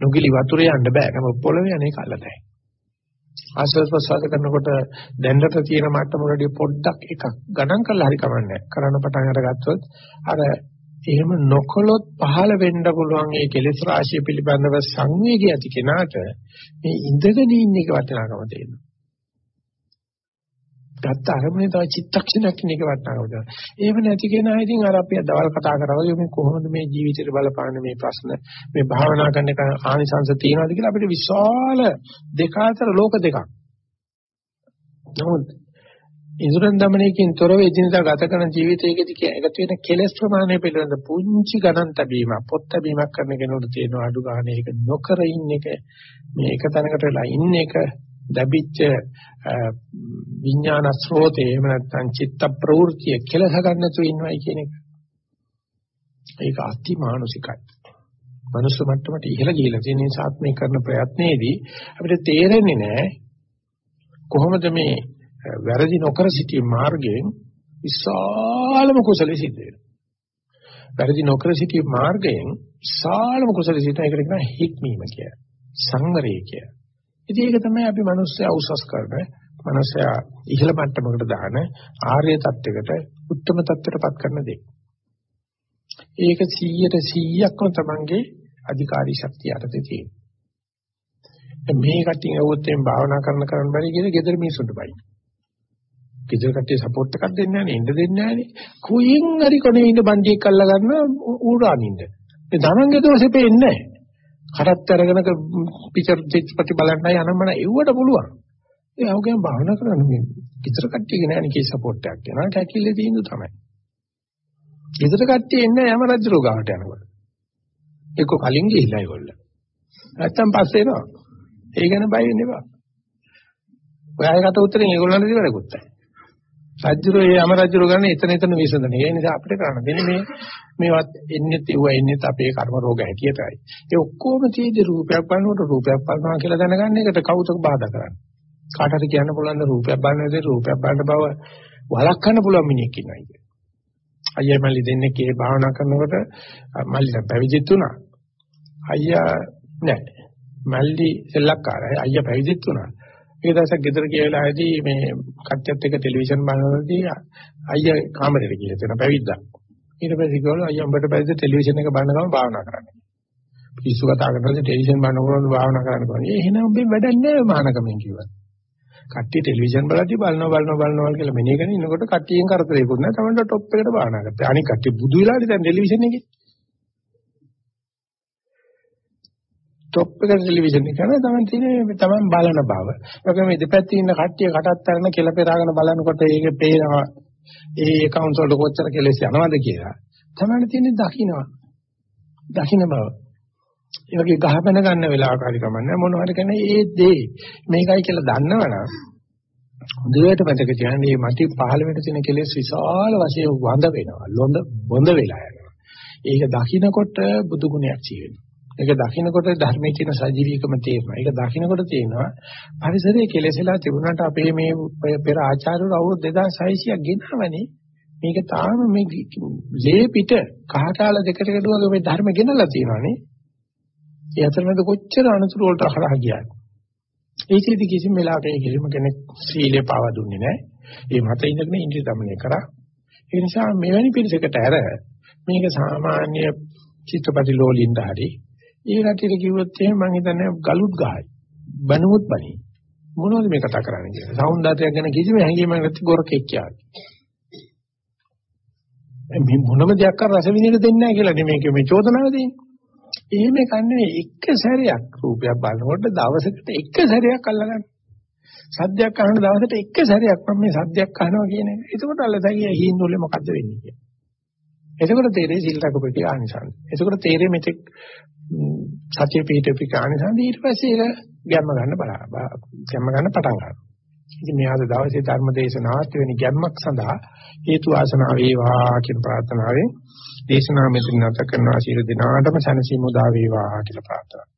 නොගිලි වතුරේ යන්න බෑ. නම පොළවේ යන්නේ කල්ලතයි. ආශ්වාස ප්‍රශ්වාස කරනකොට දැන්නට තියෙන මට්ටමකදී පොඩ්ඩක් එකක් ගණන් කරලා හරි කමන්නේ. කරන්න පටන් අරගත්තොත් අර එහෙම නොකොලොත් පහළ වෙන්න පුළුවන් ඒ කෙලෙස් රාශිය පිළිබඳව සංවේගය ඇති කෙනාට මේ ඉඳගෙන ඉන්න එක වටිනාකම තේරෙනවා. ගත්ත අරමුණේ තව චිත්තක්ෂණයක් ඉන්න එක වටනකම තමයි. එහෙම නැති කෙනා ඉතින් අර අපි දවල් කතා කරා වගේ මේ කොහොමද මේ ජීවිතේට බලපාන මේ ප්‍රශ්න මේ භාවනා කරන එක ආනිසංශ තියනවාද කියලා අපිට විශාල දෙක අතර ලෝක දෙකක්. නමුත් ඉන්ද්‍රයන් දමනයකින් තොරව එදිනදා ගත කරන ජීවිතයකදී එකතු වෙන කෙලෙස් ප්‍රමාණය පිළිබඳ පුංචි ගණන් තැබීමක් පොත් තැබීමක් කරන කෙනෙකුට තියෙන අඩු ගන්න එක නොකර ඉන්න එක මේ එක තැනකට වෙලා ඉන්න එක ලැබිච්ච විඥාන ස්රෝතේ එහෙම නැත්නම් චිත්ත ප්‍රවෘත්තිය කෙලස ගන්නතු ඉන්නවයි කියන එක. ඒක අති මානසිකයි. මනුස්ස මට්ටමට ඉහළ ගිහිලා තියෙන නිසා මේ කරන ප්‍රයත්නයේදී අපිට තේරෙන්නේ නැහැ කොහොමද මේ වැරදි නොකර සිටීමේ මාර්ගයෙන් විශාලම කුසල සිද්ධ වෙනවා. වැරදි නොකර සිටීමේ මාර්ගයෙන් විශාලම කුසල සිද්ධ වෙන එකට කියන හික්මීම කිය. සංවරය කිය. ඉතින් ඒක තමයි අපි මිනිස්සයා උසස් කරන, මිනිස්සයා ඉහළ මට්ටමකට දාන ආර්ය தත්වයකට, උත්තම தත්වයටපත් කරන දේ. ඒක 100ට 100ක්ම තමන්ගේ අධිකාරී ශක්තිය යටතේ තියෙනවා. මේ කටින් ඇහුවොත් එම් භාවනා කරන කරන්න බැරි කියලා ගෙදර මිනිස්සුන්ට බයි. ගෙදර කට්ටිය සපෝට් එකක් දෙන්නේ නැහැ නේ, ඉන්න දෙන්නේ නැහැ නේ. කුයින් හරි කොනේ ඉන්න බණ්ඩියක් අල්ල ගන්න ඌරානින්ද. මේ ධනංගේ දෝෂෙ පෙන්නේ නැහැ. කටත් අරගෙන පිටර දෙච්පති බලන්නයි අනම්මන එව්වට පුළුවන්. ඒ අවගෙන් භාවනා කරන්න මේ පිටර කට්ටියගේ නෑනේ කී සපෝට් එකක් යනවා කැකිල්ලේ තියෙනු තමයි. පිටර කට්ටිය එන්නේ යම රජු ගාවට යනකොට. එක්ක කලින් ගිහිල්ලා ඒගොල්ලෝ. නැත්තම් පස්සේ එනවා. ඒ ගැන බය වෙන්න එපා. ඔයාලකට උත්තරේ ඒගොල්ලන්ට දෙවරකුත් නැහැ. රජුරෝ ඒ යම රජුරෝ ගන්න එතන එතන විසඳන. ඒ නිසා අපිට කරන්න දෙන්නේ මේ මේවත් එන්නේ ඒව එන්නේ අපේ කර්ම රෝග හැටියටයි. ඒ ඔක්කොම තියෙදි රූපයක් බලනකොට රූපයක් බලනවා කියලා දැනගන්න එකට කවුද බාධා කරන්නේ? කාටද කියන්න පුළුවන් ද රූපයක් බලනකොට රූපයක් බලන බව වළක්වන්න පුළුවන් මිනිහෙක් ඉන්නවා කියන්නේ. අයියා මල්ලි දෙන්නේ කේ භාවනා කරනකොට මල්ලිට පැවිදිත් උනා. අයියා නෑ. මල්ලි සෙල්ලක්කාරයි. අයියා පැවිදිත් උනා. ඒ දවසක් ගෙදර ගිය වෙලාවේදී මේ කට්ටියත් එක්ක ටෙලිවිෂන් බලනකොටදී අයියා කාමරේට ගිහලා තියෙන පැවිද්දා. ඊට පස්සේ කිව්වලු අයියා උඹට පැවිද්ද ටෙලිවිෂන් එක බලන ගමන් භාවනා කරන්න. පිස්සු කතා කරනකොට ටෙලිවිෂන් බලනකොට භාවනා කරන්න කොහොමද? ඒ එහෙනම් උඹේ වැඩක් නෑ මහානකමෙන් කිව්වා. කට්ටිය ටෙලිවිෂන් බලද්දී බලනවා බලනවා බලනවා කියලා මෙනේ කරගෙන ඉන්නකොට කට්ටියෙන් කරදරේකුත් නෑ. තමන්ට টොප් එකට භාවනා කරා. අනික කට්ටිය බුදු වෙලානේ දැන් ටෙලිවිෂන් එකේ. টොප් එක ටෙලිවිෂන් එක කරා තමයි තියෙන්නේ තමන් බලන බව. ඒකම ඉදපැත්තේ ඉන්න කට්ටිය කටත් අරගෙන කෙල පෙරාගෙන බලනකොට ඒක පේනවා. ඒ account වල කොච්චර කෙලස් යනවද කියලා. තමයි තියෙන්නේ දකින්නවා. දකින්න බව. ඒ වගේ ගහපැන ගන්න වෙලාවක හරි කමන්නේ මොන හරි කියන්නේ ඒ දේ මේකයි කියලා දන්නවනම් හොඳට මතක තියාගන්න මේ මති පහළ වෙන තියෙන කෙලෙස් විශාල වශයෙන් වඳ වෙනවා. ලොඳ බොඳ වෙලා යනවා. ඒක දකින්නකොට බුදු ගුණයක් ජීවෙනවා. ඒක දකින්නකොට ධර්මයේ තියෙන සජීවීකම තේරෙනවා. ඒක දකින්නකොට තේනවා පරිසරයේ කෙලෙසලා තිබුණාට අපේ මේ පෙර ආචාර්යවරු අවුරුදු 2600ක් ගෙනවනේ මේක තාම මේ ලේ පිට කහකාල දෙකට ගැඩුවගේ මේ ධර්ම ගෙනලා තියෙනවානේ. ඒ අතරමැද කොච්චර අනුසුර වලට හරහා ගියාද? ඒකෙදි කිසිම වෙලාවක ඒ කිසිම කෙනෙක් සීලය පාවා දුන්නේ නැහැ. ඒ මත ඉඳගෙන ඉන්ද්‍රිය দমনය කරා. ඒ නිසා මෙවැනි පිරිසකට ඇර මේක සාමාන්‍ය චිත්තපටි ලෝලින්ද හරි ඒ රටේ කිව්වොත් එහෙනම් මම හිතන්නේ ගලුත් ගහයි. බණුමුත් බණි. මොනවද මේ කතා කරන්නේ කියලා. సౌందර්යයක් ගැන කිසිම හැඟීමක් නැති ගොරකෙක් කියන්නේ. මේ මොනම දෙයක් කර රස විඳින්න දෙන්නේ නැහැ කියලා නෙමෙයි මේ චෝදනාව දෙන්නේ. එහෙම කන්නේ එක සැරයක් රූපයක් බලනකොට දවසකට එක සැරයක් අල්ලගන්න. සද්දයක් අහන දවසට එක සැරයක් මම මේ සද්දයක් අහනවා කියන එක. එතකොට අල්ලතයි හීනෝලේ මොකද්ද වෙන්නේ කියලා. එතකොට තේරෙයි සිල් රකපටි ආනිසංස. එතකොට තේරෙයි මෙතෙක් සත්‍ය පිටපි ආනිසංස ඊට පස්සේ ඒක ගැම්ම ගන්න බලා ගැම්ම ගන්න පටන් ගන්නවා. ඉතින් මේ ආද දවසේ ධර්ම දේශනාවත් වෙන ගැම්මක් සඳහා හේතු ආසනාව වේවා කියන ප්‍රාර්ථනාවෙන් දේශනාව මෙතන නැත කරනවා සියලු දිනාටම සනසීමු දා වේවා කියලා ප්‍රාර්ථනා